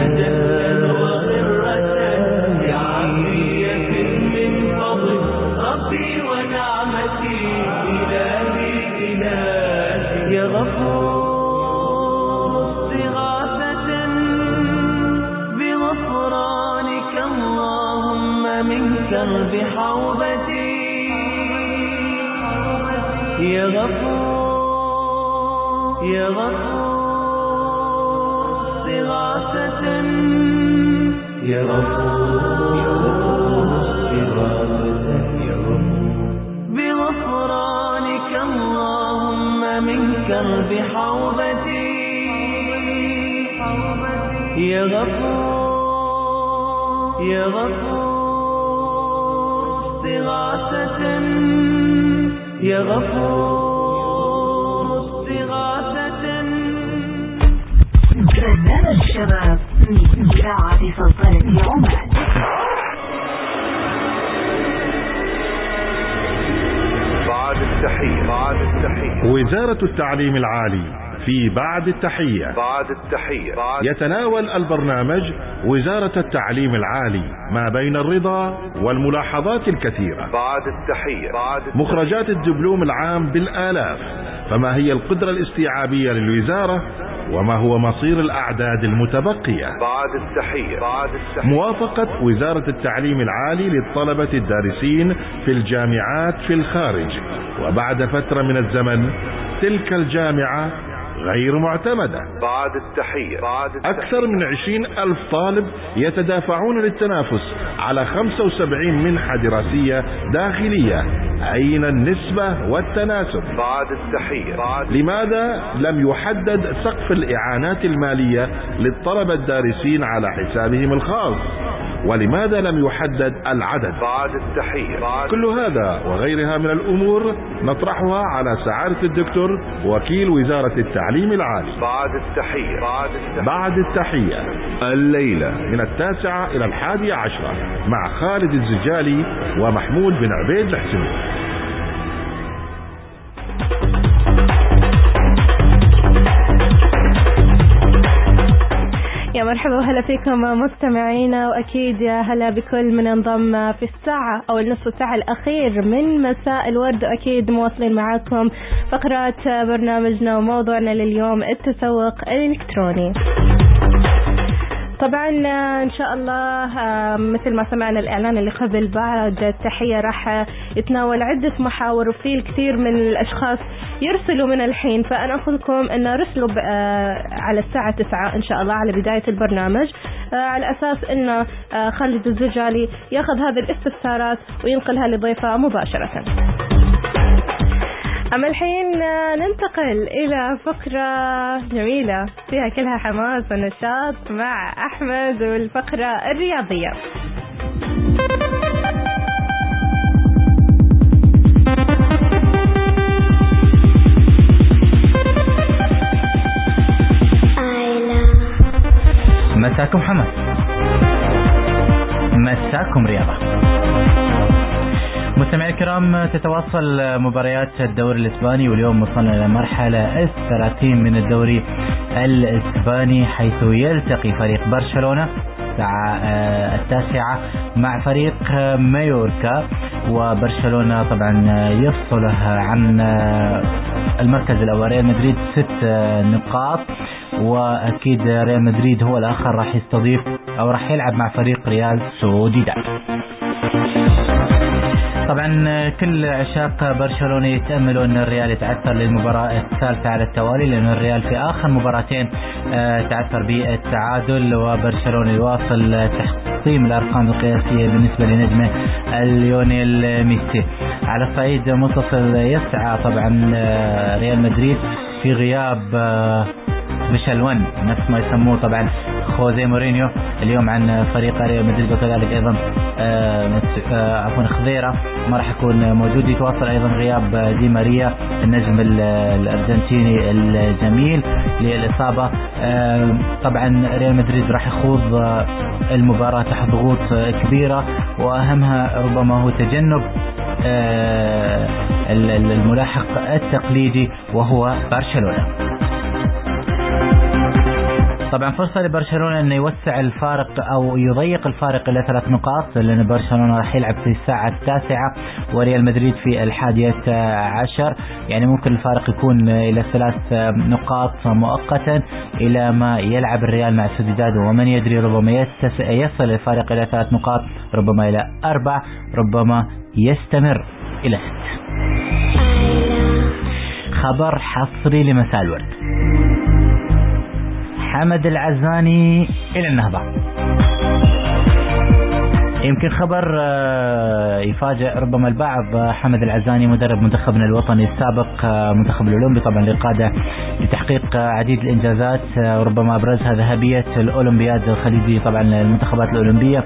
يا غفور يا غفور استغاثة يا غفور يا غفور استغاثة يا غفور بغفرانك اللهم من كرب حوبتي. يا غفور يا غفور استغاثة يا غفور استغاثة برنامج شباب من إذاعة سلطنة عمان بعد التحية. بعد التحية. وزارة التعليم العالي. في بعد التحية. بعد التحية. بعد يتناول البرنامج وزارة التعليم العالي ما بين الرضا والملاحظات الكثيرة. بعد التحية. بعد مخرجات الدبلوم العام بالآلاف. فما هي القدرة الاستيعابية للوزارة وما هو مصير الأعداد المتبقية؟ بعد التحية. بعد التحية. موافقة وزارة التعليم العالي للطلبة الدارسين في الجامعات في الخارج. وبعد فترة من الزمن تلك الجامعة غير معتمدة. بعد التحية. بعد التحية. أكثر من عشرين ألف طالب يتدافعون للتنافس على 75 منحة دراسية داخلية. أين النسبة والتناسب؟ بعد التحية. بعد لماذا لم يحدد سقف الإعانات المالية للطلبة الدارسين على حسابهم الخاص؟ ولماذا لم يحدد العدد؟ بعد التحية بعد كل هذا وغيرها من الأمور نطرحها على سعادة الدكتور وكيل وزارة التعليم العالي. بعد التحية بعد التحية بعد التحية الليلة من التاسعة إلى الحادية عشرة مع خالد الزجالي ومحمود بن عبيد الحسني. يا مرحبا وهلا فيكم مستمعينا وأكيد يا هلا بكل من انضم في الساعة أو النصف ساعة الأخير من مساء الورد وأكيد مواصلين معاكم فقرات برنامجنا وموضوعنا لليوم التسوق الإلكتروني. طبعا إن شاء الله مثل ما سمعنا الإعلان اللي قبل بعد التحية راح يتناول عدة محاور وفي الكثير من الأشخاص يرسلوا من الحين فأنا أخذكم إن أرسلوا على الساعة 9 إن شاء الله على بداية البرنامج على أساس إن خالد الزجالي يأخذ هذه الاستفسارات وينقلها لضيفه مباشرة. أما الحين ننتقل إلى فقرة جميلة فيها كلها حماس ونشاط مع أحمد والفقرة الرياضية. مساكم حماس. مساكم رياضة. مستمعي الكرام تتواصل مباريات الدوري الإسباني واليوم وصلنا إلى المرحله الثلاثين من الدوري الإسباني حيث يلتقي فريق برشلونة الساعة التاسعة مع فريق مايوركا. وبرشلونة طبعا يفصله عن المركز الأول ريال مدريد ست نقاط. وأكيد ريال مدريد هو الآخر راح يستضيف أو راح يلعب مع فريق ريال سوسيداد طبعا كل عشاق برشلونة يتأملوا أن الريال يتعثر للمباراة الثالثة على التوالي لأن الريال في آخر مباراتين آه، تعثر بالتعادل وبرشلونة يواصل تحطيم الأرقام القياسية بالنسبة لنجمه ليونيل ميسي. على الصعيد متصل يسعى طبعا آه، ريال مدريد في غياب آه، ميشيل نفس ما يسموه طبعا. خوزي مورينيو اليوم عن فريق ريال مدريد وكذلك أيضا آه، آه، عفوا خضيرة ما راح يكون موجود. يتواصل أيضا غياب دي ماريا النجم الأرجنتيني الجميل للإصابة. آه، طبعا ريال مدريد راح يخوض المباراة تحت ضغوط كبيرة وأهمها ربما هو تجنب الملاحق التقليدي وهو برشلونة. طبعا فرصة لبرشلونة إنه يوسع الفارق أو يضيق الفارق إلى ثلاث نقاط لأن برشلونة راح يلعب في الساعة التاسعة وريال مدريد في الحادية عشر. يعني ممكن الفارق يكون إلى ثلاث نقاط مؤقتا إلى ما يلعب الريال مع سديداد ومن يدري ربما يصل الفارق إلى ثلاث نقاط ربما إلى أربع ربما يستمر إلى ست. خبر حصري لمساء الورد. حمد العزاني إلى النهضة. يمكن خبر آه، يفاجئ ربما البعض. آه، حمد العزاني مدرب منتخبنا الوطني السابق آه، منتخب الأولمبي طبعا لقادة لتحقيق عديد الإنجازات. وربما أبرزها ذهبية الأولمبياد الخليجي طبعا المنتخبات الأولمبية.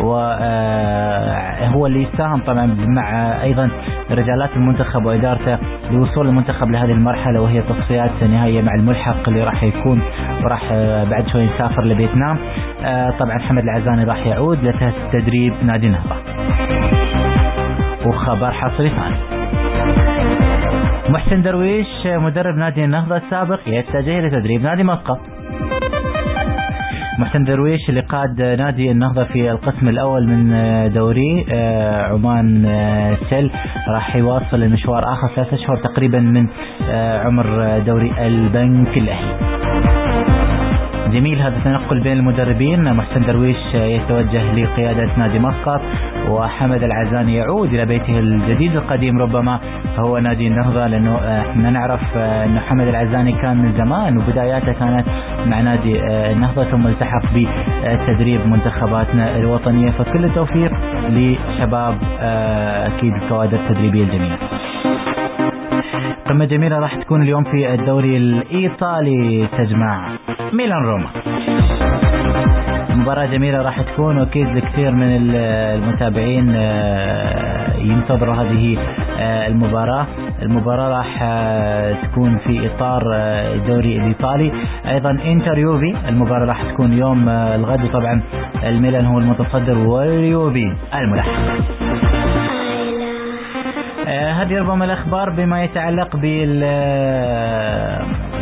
وهو اللي يساهم طبعا مع أيضا رجالات المنتخب وإدارته لوصول المنتخب لهذه المرحلة وهي تصفيات نهائية مع الملحق اللي راح يكون وراح بعد شوي نسافر لفيتنام. طبعا حمد العزاني راح يعود لتدريب تدريب نادي النهضة وخبر حصري ثاني. محسن درويش مدرب نادي النهضة السابق يتجه لتدريب نادي مسقط محسن درويش اللي قاد نادي النهضة في القسم الأول من دوري آه، عمان آه، سل راح يواصل المشوار آخر ثلاثة أشهر تقريبا من آه، عمر دوري البنك الأهلي. جميل هذا التنقل بين المدربين. محسن درويش يتوجه لقيادة نادي مسقط وحمد العزاني يعود إلى بيته الجديد القديم. ربما هو نادي النهضة لأنه إحنا نعرف أن حمد العزاني كان من زمان وبداياته كانت مع نادي النهضة ثم التحق بتدريب منتخباتنا الوطنية. فكل التوفيق لشباب أكيد الكوادر التدريبية الجميلة. قمة جميلة راح تكون اليوم في الدوري الإيطالي تجمع ميلان روما. مباراة جميلة راح تكون وأكيد الكثير من المتابعين آه، ينتظروا هذه آه، المباراة. المباراة راح آه، تكون في إطار الدوري الإيطالي. أيضا إنتر يوفي المباراة راح تكون يوم الغد. وطبعا الميلان هو المتصدر واليوفي الملحق هذه ربما الأخبار بما يتعلق بال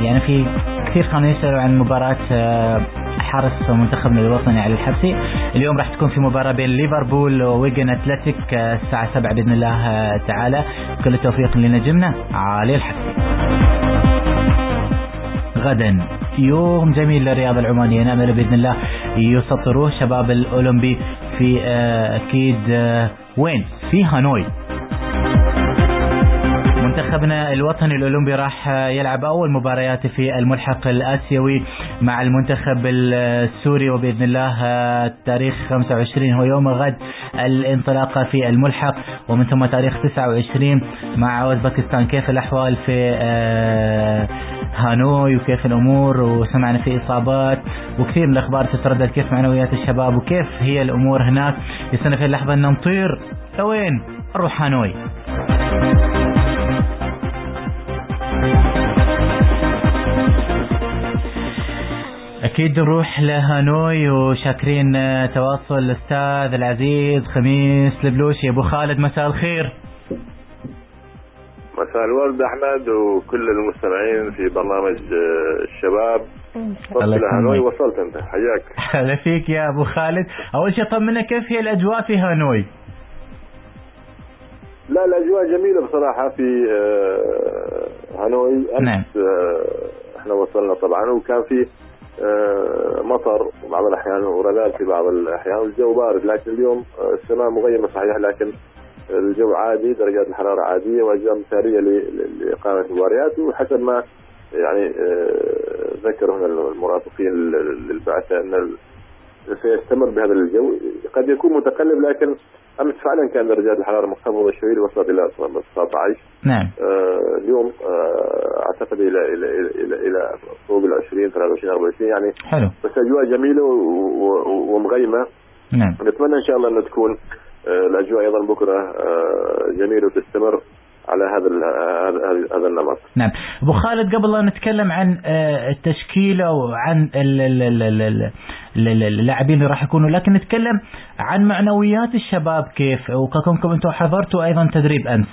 يعني في كثير كانوا يسألوا عن مباراة آه، حرس منتخبنا الوطني علي الحبسي. اليوم راح تكون في مباراة بين ليفربول وويجن أتلتيك آه، الساعة 7 بإذن الله آه، تعالى. كل التوفيق لنجمنا علي الحبسي. غدا. يوم جميل للرياضة العمانية. نأمل بإذن الله يسطروه شباب الأولمبي في أكيد وين؟ في هانوي. منتخبنا الوطني الأولمبي راح يلعب أول مبارياته في الملحق الآسيوي مع المنتخب السوري وبإذن الله تاريخ 25 هو يوم الغد الانطلاقه في الملحق. ومن ثم تاريخ 29 مع أوزبكستان. كيف الأحوال في آه، هانوي؟ وكيف الأمور؟ وسمعنا في إصابات وكثير من الأخبار تتردد. كيف معنويات الشباب؟ وكيف هي الأمور هناك؟ يستنى في اللحظة. ان نطير لوين؟ نروح هانوي. أكيد نروح لهانوي وشاكرين تواصل الأستاذ العزيز خميس البلوشي. أبو خالد مساء الخير. مساء الورد أحمد وكل المستمعين في برنامج الشباب. الله. هانوي وصلت أنت. حياك. هلا فيك يا أبو خالد. أول شيء طمنا كيف هي الأجواء في هانوي؟ لا الأجواء جميلة بصراحة في آه، هانوي. أمس نعم. آه، إحنا وصلنا طبعا وكان في آه، مطر بعض الأحيان ورذاذ في بعض الأحيان والجو بارد لكن اليوم آه، السماء مغيمه صحيح لكن الجو عادي درجات الحرارة عادية واجواء مثالية لإقامة المباريات وحسب ما يعني آه، ذكر هنا المرافقين لل- للبعثة أن سيستمر بهذا الجو. قد يكون متقلب لكن امس فعلا كان درجات الحرارة منخفضه شوي وصلت إلى 19 نعم. آه، اليوم آه، اعتقد إلى إلى إلى إلى, إلى فوق ال 20 23 24 يعني حلو. بس أجواء جميلة ومغيمه نعم. نتمنى إن شاء الله أن تكون آه، الأجواء أيضا بكرة آه، جميلة وتستمر على هذا ال- هذا هذا- هذا النمط. نعم. أبو خالد قبل لا نتكلم عن آه، التشكيلة وعن ال- ال- ال- ال- ال- ال- ال- اللاعبين اللي راح يكونوا لكن نتكلم عن معنويات الشباب كيف وكونكم أنتم حضرتوا أيضا تدريب أمس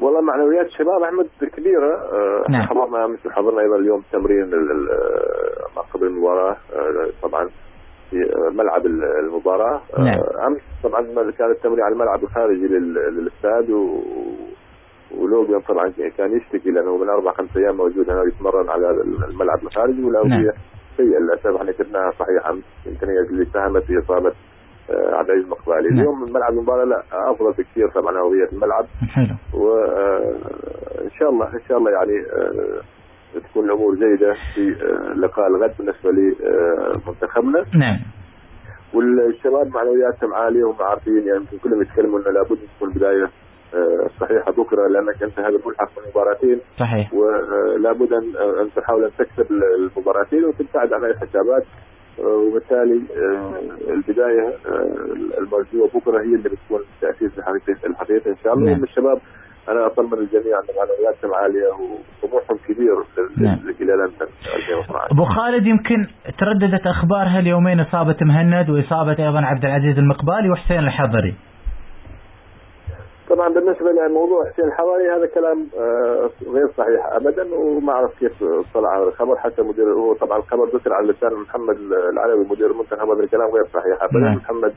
والله معنويات الشباب أحمد كبيرة آه، نعم. حضرنا مثل حضرنا أيضا اليوم تمرين آه، ما قبل المباراة آه، طبعا في ملعب ال- المباراة نعم. أمس طبعا كان التمرين على الملعب الخارجي لل- للاستاد و ولوجن طبعا كان يشتكي لأنه من أربع خمس أيام موجود هنا يتمرن على الملعب الخارجي والاوضيه نعم. سيئه للأسف إحنا كنا صحيح أمس يمكن هي اللي ساهمت في اصابه آه، عبد العزيز المقبالي نعم. اليوم ملعب المباراه لا أفضل بكثير طبعا اوضيه الملعب. حلو. وان شاء الله إن شاء الله يعني آه، تكون الأمور جيدة في آه، لقاء الغد بالنسبة لمنتخبنا. نعم. والشباب معنوياتهم عالية وهم عارفين يعني كلهم يتكلموا إنه لابد تكون بداية آه، صحيحه بكرة لأنك أنت هذا ملحق مباراتين صحيح. ولابد أن أن تحاول أن تكسب المباراتين وتبتعد عن أي حسابات. آه، وبالتالي آه، البداية آه، المرجوه بكره هي اللي بتكون تاسيس الحقيقي الحقيقي إن شاء الله. نعم. الشباب أنا أطمن الجميع أن معنوياتهم عاليه وطموحهم كبير نعم. لهلال انت 2012 أبو خالد يمكن ترددت أخبار هاليومين إصابة مهند وإصابة أيضا عبد العزيز المقبالي وحسين الحضري. طبعا بالنسبة لموضوع حسين الحواري هذا كلام آه، غير صحيح ابدا وما أعرف كيف طلع هذا الخبر حتى مدير هو طبعا الخبر ذكر على لسان محمد العلوي مدير المنتخب هذا الكلام غير صحيح ابدا نعم. محمد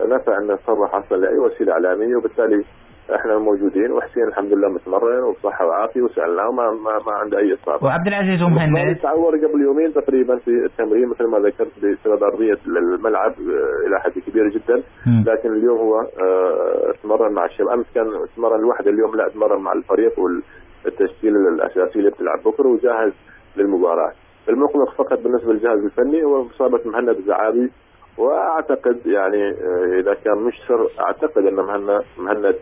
نفى انه صرح أصلا لأي وسيلة إعلامية وبالتالي إحنا موجودين وحسين الحمد لله متمرن وبصحة وعافية وسألناه ما ما, ما عنده أي اصابه وعبد العزيز ومهند تعور قبل يومين تقريبا في التمرين مثل ما ذكرت بسبب أرضية الملعب آه، إلى حد كبير جدا. مم. لكن اليوم هو آه، تمرن مع الشباب. أمس كان تمرن لوحده اليوم لا تمرن مع الفريق والتشكيل الأساسي اللي بتلعب بكرة وجاهز للمباراة. المقلق فقط بالنسبة للجهاز الفني هو إصابة مهند الزعابي. وأعتقد يعني آه، إذا كان مشسر أعتقد أن مهند مهند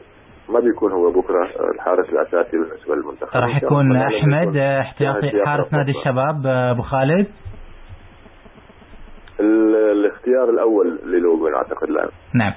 ما بيكون هو بكرة آه، الحارس الأساسي بالنسبة للمنتخب. راح يكون أحمد آه، احتياطي حارس نادي الشباب آه، أبو خالد. ال- الاختيار الأول للوبن أعتقد الان نعم.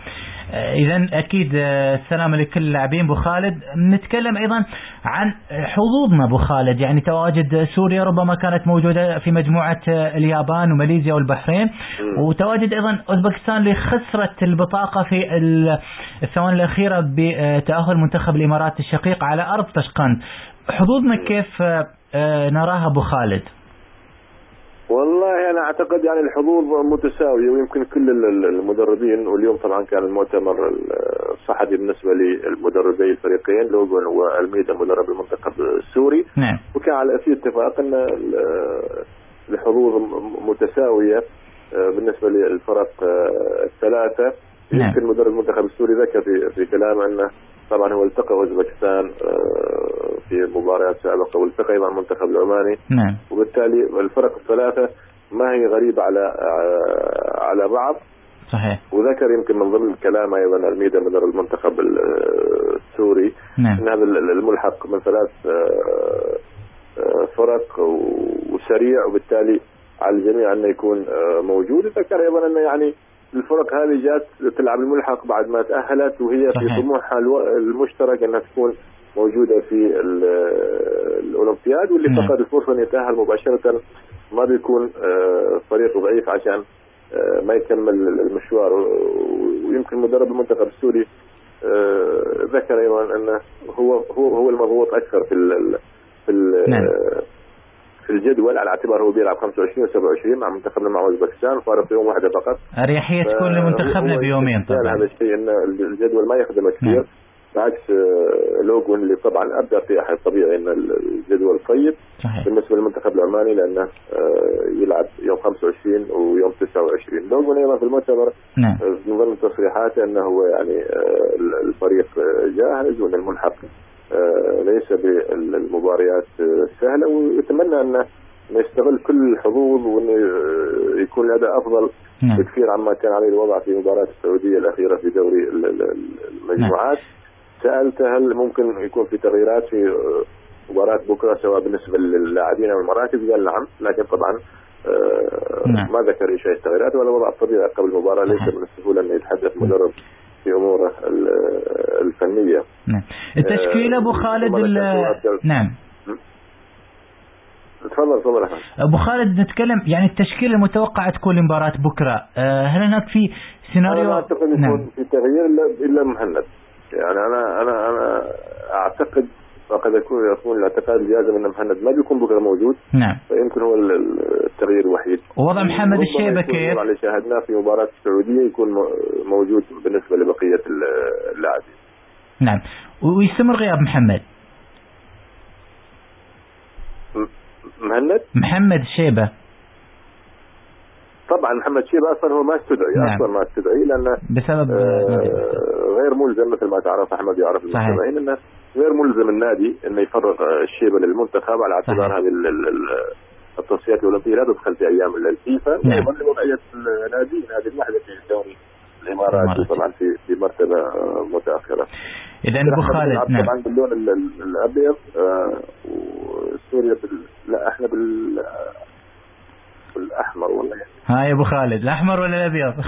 اذا أكيد آه، السلامه لكل اللاعبين أبو خالد. نتكلم أيضا عن حظوظنا أبو خالد. يعني تواجد سوريا ربما كانت موجودة في مجموعة آه، اليابان وماليزيا والبحرين. وتواجد أيضا أوزبكستان اللي خسرت البطاقة في ال- الثواني الأخيرة بتأهل منتخب الإمارات الشقيق على أرض طشقند حظوظنا كيف آه، آه، نراها أبو خالد؟ والله أنا أعتقد يعني الحظوظ متساويه ويمكن كل ال- ال- المدربين واليوم طبعا كان المؤتمر الصحفي بالنسبة للمدربي الفريقين لوجون والميدا مدرب المنتخب السوري. نعم. وكان على في اتفاق إن ال- الحظوظ م- متساوية آه، بالنسبة للفرق آه، الثلاثة. نعم. يمكن مدرب المنتخب السوري ذكر في في كلامه إنه طبعا هو التقى أوزبكستان آه، في مباريات سابقة والتقى أيضا المنتخب العماني. نعم. وبالتالي الفرق الثلاثة ما هي غريبة على آه، على بعض. صحيح. وذكر يمكن من ضمن الكلام أيضا الميدا مدرب المنتخب ال- السوري نعم. إن هذا ال- الملحق من ثلاث آه، آه، فرق وسريع وبالتالي على الجميع انه يكون آه، موجود. ذكر أيضا انه يعني الفرق هذه جات تلعب الملحق بعد ما تأهلت وهي صحيح. في طموحها المشترك أنها تكون موجودة في ال- الأولمبياد واللي نعم. فقد الفرصه أن يتأهل مباشرة ما بيكون آه، فريق ضعيف عشان آه، ما يكمل المشوار ويمكن مدرب المنتخب السوري آه، ذكر أيضا أنه هو هو هو المضغوط أكثر في في نعم. في الجدول على اعتبار هو بيلعب 25 و27 مع منتخبنا مع أوزبكستان فارق يوم واحدة فقط. أريحية تكون لمنتخبنا بيومين طبعا. هذا الشيء إن الجدول ما يخدمه كثير نعم. بعكس آه، لوجون اللي طبعا أبدأ في أحد طبيعي إن الجدول طيب صحيح. بالنسبة للمنتخب العماني لأنه آه، يلعب يوم 25 ويوم 29 لوجون أيضا في المؤتمر نعم. آه، من ضمن تصريحاته إنه هو يعني الفريق جاهز وان الملحق ليس بالمباريات آه، سهله ويتمنى انه انه يستغل كل الحظوظ وانه آه، يكون الاداء أفضل نعم بكثير عما كان عليه الوضع في مباراة السعودية الأخيرة في دوري ال- ال- ال- المجموعات سألته هل ممكن يكون في تغييرات في آه، مباراة بكرة سواء بالنسبة للاعبين أو المراكز قال نعم لكن طبعا آه، نعم. ما ذكر شيء تغييرات ولا وضع الطبيعي قبل المباراة ليس صحيح. من السهولة أن يتحدث مدرب في أموره ال- الفنية. نعم. التشكيلة أبو خالد ذكرت- نعم. تفضل تفضل أبو خالد نتكلم يعني التشكيلة المتوقعه تكون لمباراة بكرة. آه، هل هناك في سيناريو؟ أعتقد يكون نعم. في تغيير إلا مهند يعني أنا أنا أنا أعتقد وقد يكون يكون الاعتقاد الجازم أن مهند ما بيكون بكرة موجود. نعم. فيمكن هو ال- ال- التغيير الوحيد. ووضع محمد يكون كيف؟ اللي شاهدناه في مباراة السعودية يكون موجود بالنسبة لبقية ال- اللاعبين. نعم. ويستمر غياب محمد. مهند محمد؟ الشيبة. طبعا محمد شيبة أصلا هو ما استدعي نعم. أصلا ما استدعي لأنه بسبب آه، غير ملزم مثل ما تعرف أحمد يعرف صحيح. المستمعين إنه غير ملزم النادي إنه يفرغ الشيبة للمنتخب على اعتبار. هذه ال- ال- ال- التصفيات الأولمبية لا تدخل في أيام الفيفا نعم. لوضعيه النادي نادي الوحدة في الدوري الإماراتي. طبعا في في مرتبة متأخرة إذا أبو خالد نعم طبعا باللون ال- ال- الأبيض آه، وسوريا بال... لا إحنا بال بالأحمر ولا إيه؟ هاي أبو خالد الأحمر ولا الأبيض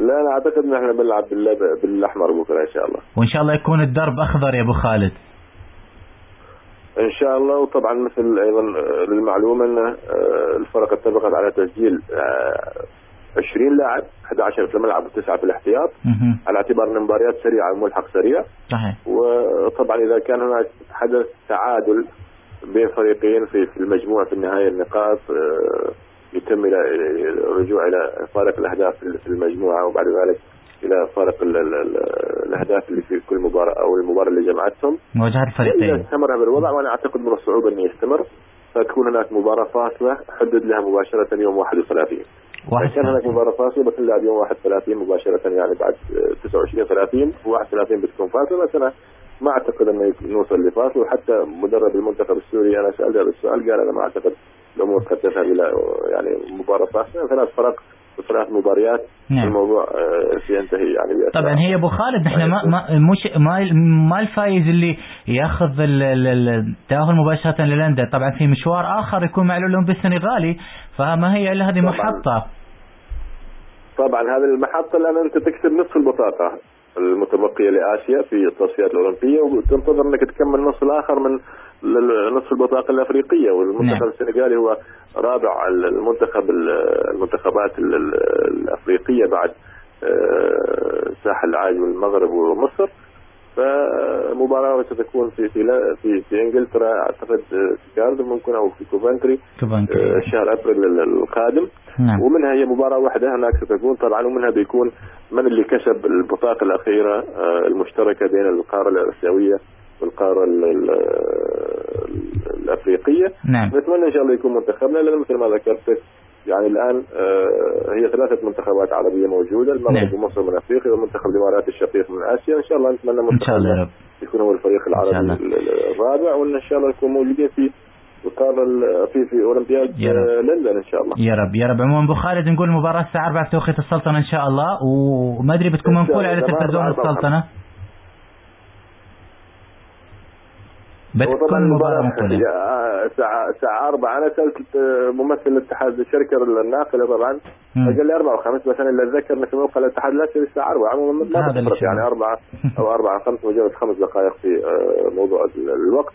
لا أنا أعتقد إن إحنا بنلعب بال- بالأحمر بكرة إن شاء الله. وإن شاء الله يكون الدرب أخضر يا أبو خالد. إن شاء الله وطبعا مثل أيضا آه، للمعلومة إن آه، الفرق اتفقت على تسجيل آه، 20 لاعب 11 في الملعب وتسعة في الاحتياط. على اعتبار إن المباريات سريعة وملحق سريع. صحيح. وطبعا إذا كان هناك حدث تعادل بين فريقين في المجموع في النهاية النقاط آه، يتم إلى الرجوع إلى فارق الأهداف في المجموعة وبعد ذلك إلى فارق ال- ال- ال- الأهداف اللي في كل مباراة أو المباراة اللي جمعتهم. مواجهه الفريقين. استمر هذا الوضع وأنا أعتقد من الصعوبة أنه يستمر. فتكون هناك مباراة فاصلة حدد لها مباشرة يوم 31 واحد إذا كان هناك مباراة فاصلة بتلعب يوم 31 مباشرة يعني بعد آه، 29 30 و31 بتكون فاصلة. بس أنا ما أعتقد أنه نوصل لفاصل وحتى مدرب المنتخب السوري أنا سألت هذا السؤال قال أنا ما أعتقد الأمور قد تذهب آه، يعني مباراة فاصلة ثلاث فرق وثلاث مباريات نعم. الموضوع آه، سينتهي يعني بأسرع. طبعا هي أبو خالد نحن ما ما مش ما ما الفايز اللي يأخذ ال- ال- ال- التأهل مباشرة للندن طبعا في مشوار آخر يكون مع الأولمبي السنغالي فما هي إلا هذه. محطة طبعا هذه المحطة لأن أنت تكسب نصف البطاقة المتبقية لآسيا في التصفيات الأولمبية وتنتظر أنك تكمل النصف الآخر من نصف البطاقة الأفريقية والمنتخب نعم. السنغالي هو رابع المنتخب ال- المنتخبات ال- ال- الأفريقية بعد آه، ساحل العاج والمغرب ومصر فمباراة ستكون في في في, في إنجلترا أعتقد آه، في كاردو ممكن أو في كوفنتري كوفنتري. آه، شهر أبريل ال- القادم. نعم. ومنها هي مباراة واحدة هناك ستكون. طبعا ومنها بيكون من اللي كسب البطاقة الأخيرة آه، المشتركة بين القارة الآسيوية والقارة ال- ال- ال- الأفريقية. نعم. نتمنى إن شاء الله يكون منتخبنا لأن مثل ما ذكرت يعني الآن آه، هي ثلاثة منتخبات عربية موجودة المغرب نعم. ومصر من أفريقيا والمنتخب الإماراتي الشقيق من آسيا. إن شاء الله نتمنى إن شاء الله يا منتخبنا يكون هو الفريق العربي الرابع وإن إن شاء الله نكون موجودين في ال- في في أولمبياد يا رب. آه، لندن إن شاء الله. يا رب يا رب. عموما ابو خالد نقول المباراه الساعة 4 بتوقيت السلطنة إن شاء الله وما أدري بتكون منقولة على تلفزيون السلطنه بتكون المباراة المباراة هي الساعة الساعة 4 أنا سألت ممثل الاتحاد الشركة الناقلة طبعا. قال لي 4 و5 بس أنا اللي أتذكر أن في موقع الاتحاد. لا تصير الساعة 4 عموما ما هذا اللي تفرق يعني شفنا. 4 أو 4 5 مجرد خمس دقائق في آه، موضوع ال- الوقت.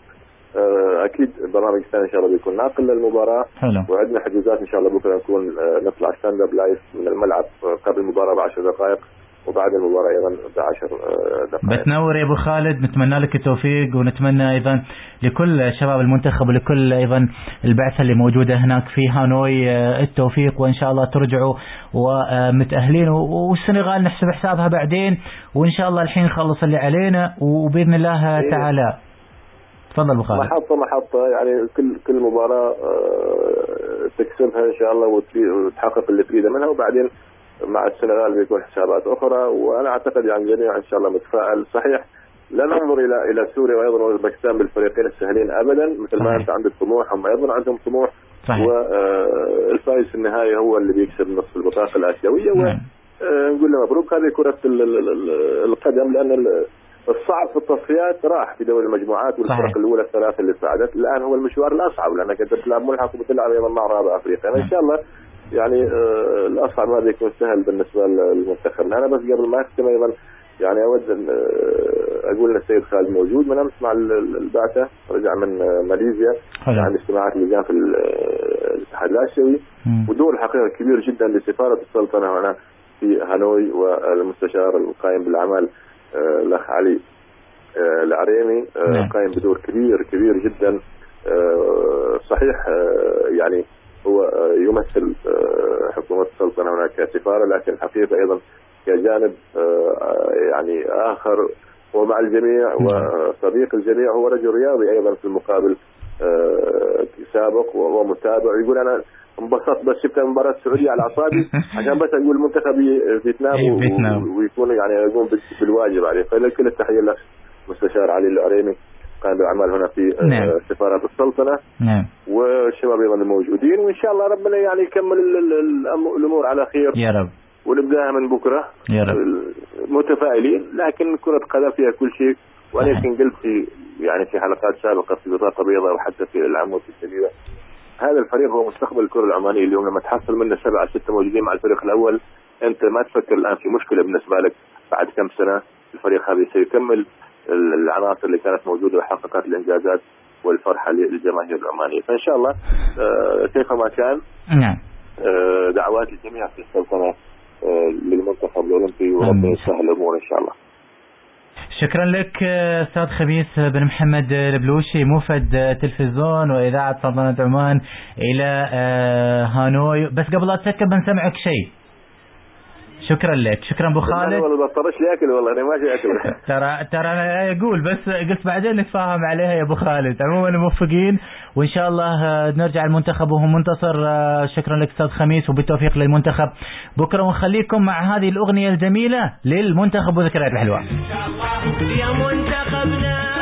آه، أكيد برنامج ثاني إن شاء الله بيكون ناقل للمباراة. حلو. وعندنا حجوزات إن شاء الله بكرة نكون آه، نطلع stand up live من الملعب قبل المباراة ب 10 دقائق. وبعد المباراة أيضا ب 10 دقائق. بتنور يا أبو خالد نتمنى لك التوفيق ونتمنى أيضا لكل شباب المنتخب ولكل أيضا البعثة اللي موجودة هناك في هانوي آه، التوفيق وإن شاء الله ترجعوا ومتأهلين والسنغال نحسب حسابها بعدين وإن شاء الله الحين نخلص اللي علينا وبإذن الله إيه. تعالى. تفضل أبو خالد. محطة محطة يعني كل كل مباراة آه، تكسبها إن شاء الله وتحقق اللي تريده منها وبعدين مع السنغال بيكون حسابات أخرى وأنا أعتقد يعني الجميع إن شاء الله متفائل صحيح لا ننظر إلى إلى سوريا وأيضا وأوزبكستان بالفريقين السهلين ابدا مثل ما. أنت عندك طموح هم أيضا عندهم طموح صحيح والفايز في النهاية هو اللي بيكسب نصف البطاقة الآسيوية و نعم. آه، له مبروك هذه ال- القدم ال- الصعب في التصفيات راح في دوري المجموعات والفرق صحيح. الأولى الثلاث اللي صعدت الآن هو المشوار الأصعب لأنك أنت تلعب ملحق وبتلعب أيضا مع رابع أفريقيا نعم. إن شاء الله يعني آه، الأصعب هذا يكون سهل بالنسبة للمنتخب أنا بس قبل ما أختم أيضا يعني أود أن آه، أقول أن السيد خالد موجود من أمس مع ال- ال- البعثة رجع من آه، ماليزيا حلو. عن اجتماعات اللجان في ال- الاتحاد الآسيوي مم. ودور حقيقة كبير جدا لسفارة السلطنة هنا في هانوي والمستشار القائم بالأعمال آه، الأخ علي العريمي نعم. قائم بدور كبير كبير جدا صحيح يعني هو آه، يمثل آه، حكومة السلطنة هناك كسفارة لكن الحقيقة أيضا كجانب آه، يعني آخر هو مع الجميع وصديق الجميع هو رجل رياضي أيضا في المقابل سابق ومتابع. يقول أنا انبسطت بس شفت مباراة السعودية على أعصابي عشان بس أقول المنتخب ي- فيتنام إيه،. ويكون يعني يقوم بال- بالواجب عليه. فكل التحية لك مستشار علي العريمي قائم بالأعمال هنا في آه، نعم. سفارة السلطنة. نعم. والشباب أيضا الموجودين وإن شاء الله ربنا يعني يكمل الأمور على خير. يا رب. ونبدأها من بكرة. يا رب. متفائلين. لكن كرة قدم فيها كل شيء. يمكن قلت في يعني في حلقات سابقة في بطاقة بيضاء وحتى في العمود الجديدة. هذا الفريق هو مستقبل الكرة العمانية اليوم. لما تحصل منه سبعة ستة موجودين مع الفريق الأول أنت ما تفكر الآن في مشكلة بالنسبة لك بعد كم سنة الفريق هذا سيكمل. العناصر اللي كانت موجودة وحققت الإنجازات والفرحة للجماهير العمانية. فإن شاء الله آه، كيفما كان نعم. آه، دعوات الجميع في السلطنه آه، للمنتخب الأولمبي وربنا. يسهل الأمور إن شاء الله. شكرا لك أستاذ خميس بن محمد البلوشي موفد تلفزيون وإذاعة سلطنه عمان إلى هانوي. بس قبل لا تسكر بنسمعك شيء. شكرا لك. شكرا أبو خالد. والله بطرش لي اكل والله أنا ماشي أكل. ترى ترى أنا أقول بس قلت بعدين نتفاهم عليها يا أبو خالد. عموما موفقين وإن شاء الله آه، نرجع المنتخب وهو منتصر. آه، شكرا لك أستاذ خميس وبالتوفيق للمنتخب. بكرة ونخليكم مع هذه الأغنية الجميلة للمنتخب وذكريات الحلوة. يا منتخبنا.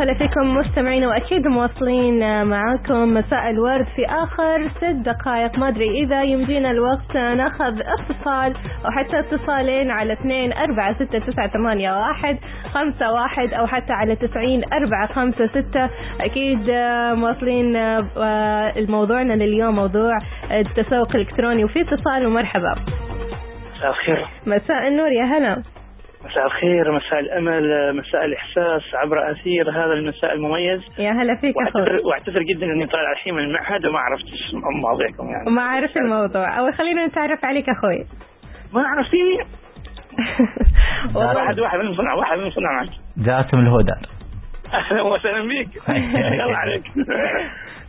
وهلا فيكم مستمعين وأكيد مواصلين معاكم مساء الورد في آخر ست دقائق. ما أدري إذا يمدينا الوقت نأخذ اتصال أو حتى اتصالين على اثنين أربعة ستة تسعة ثمانية واحد خمسة واحد أو حتى على تسعين أربعة خمسة ستة. أكيد آه، مواصلين آه، موضوعنا لليوم موضوع التسوق الإلكتروني. وفي اتصال ومرحبا. مساء الخير. مساء النور يا هلا. مساء الخير مساء الأمل مساء الإحساس عبر أثير هذا المساء المميز. يا هلا فيك أخوي. واعتذر وأعتذر جدا إني طالع الحين من المعهد وما عرفت مواضيعكم يعني. ما عارف الموضوع. اول خلينا نتعرف عليك أخوي. ما عرفتيني واحد واحد من صنع واحد من صنع معك. جاسم الهدى. أهلا وسهلا بك الله عليك.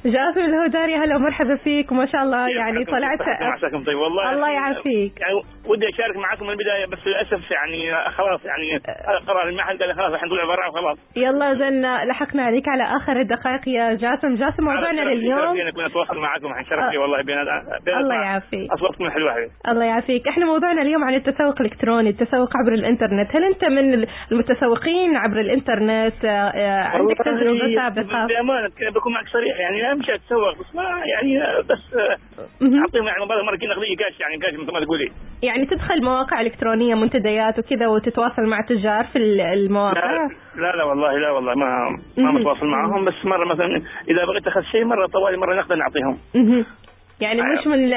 جاسم الهوداري هلا ومرحبا فيك وما شاء الله يعني طلعت عساكم طيب والله الله يعني- يعافيك. يعني ودي أشارك معكم من البداية بس للأسف يعني خلاص يعني هذا قرار المحل قال خلاص نطلع برا وخلاص يلا زين لحقنا عليك على آخر الدقائق يا جاسم. جاسم موضوعنا لليوم. يعني كنا نتواصل معكم الحين شرف لي والله بين الله يعافيك. اصواتكم هذه الله يعافيك. إحنا موضوعنا اليوم عن التسوق الإلكتروني التسوق عبر الإنترنت. هل أنت من المتسوقين عبر الإنترنت؟ آه، آه، عندك تجربة سابقة؟ بأمانة بكون معك صريح. يعني أمشي أتسوق بس ما يعني بس آه، اعطيهم يعني مبالغ كنا نقضي كاش يعني كاش مثل ما تقولي. يعني تدخل مواقع إلكترونية منتديات وكذا وتتواصل مع تجار في ال- المواقع؟ لا لا لا والله لا والله ما ما. متواصل معهم بس مرة مثلا إذا بغيت أخذ شيء مرة طوالي مرة نقدر نعطيهم. يعني مش من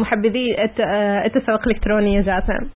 محبذي الت- آه، التسوق الالكتروني جاسم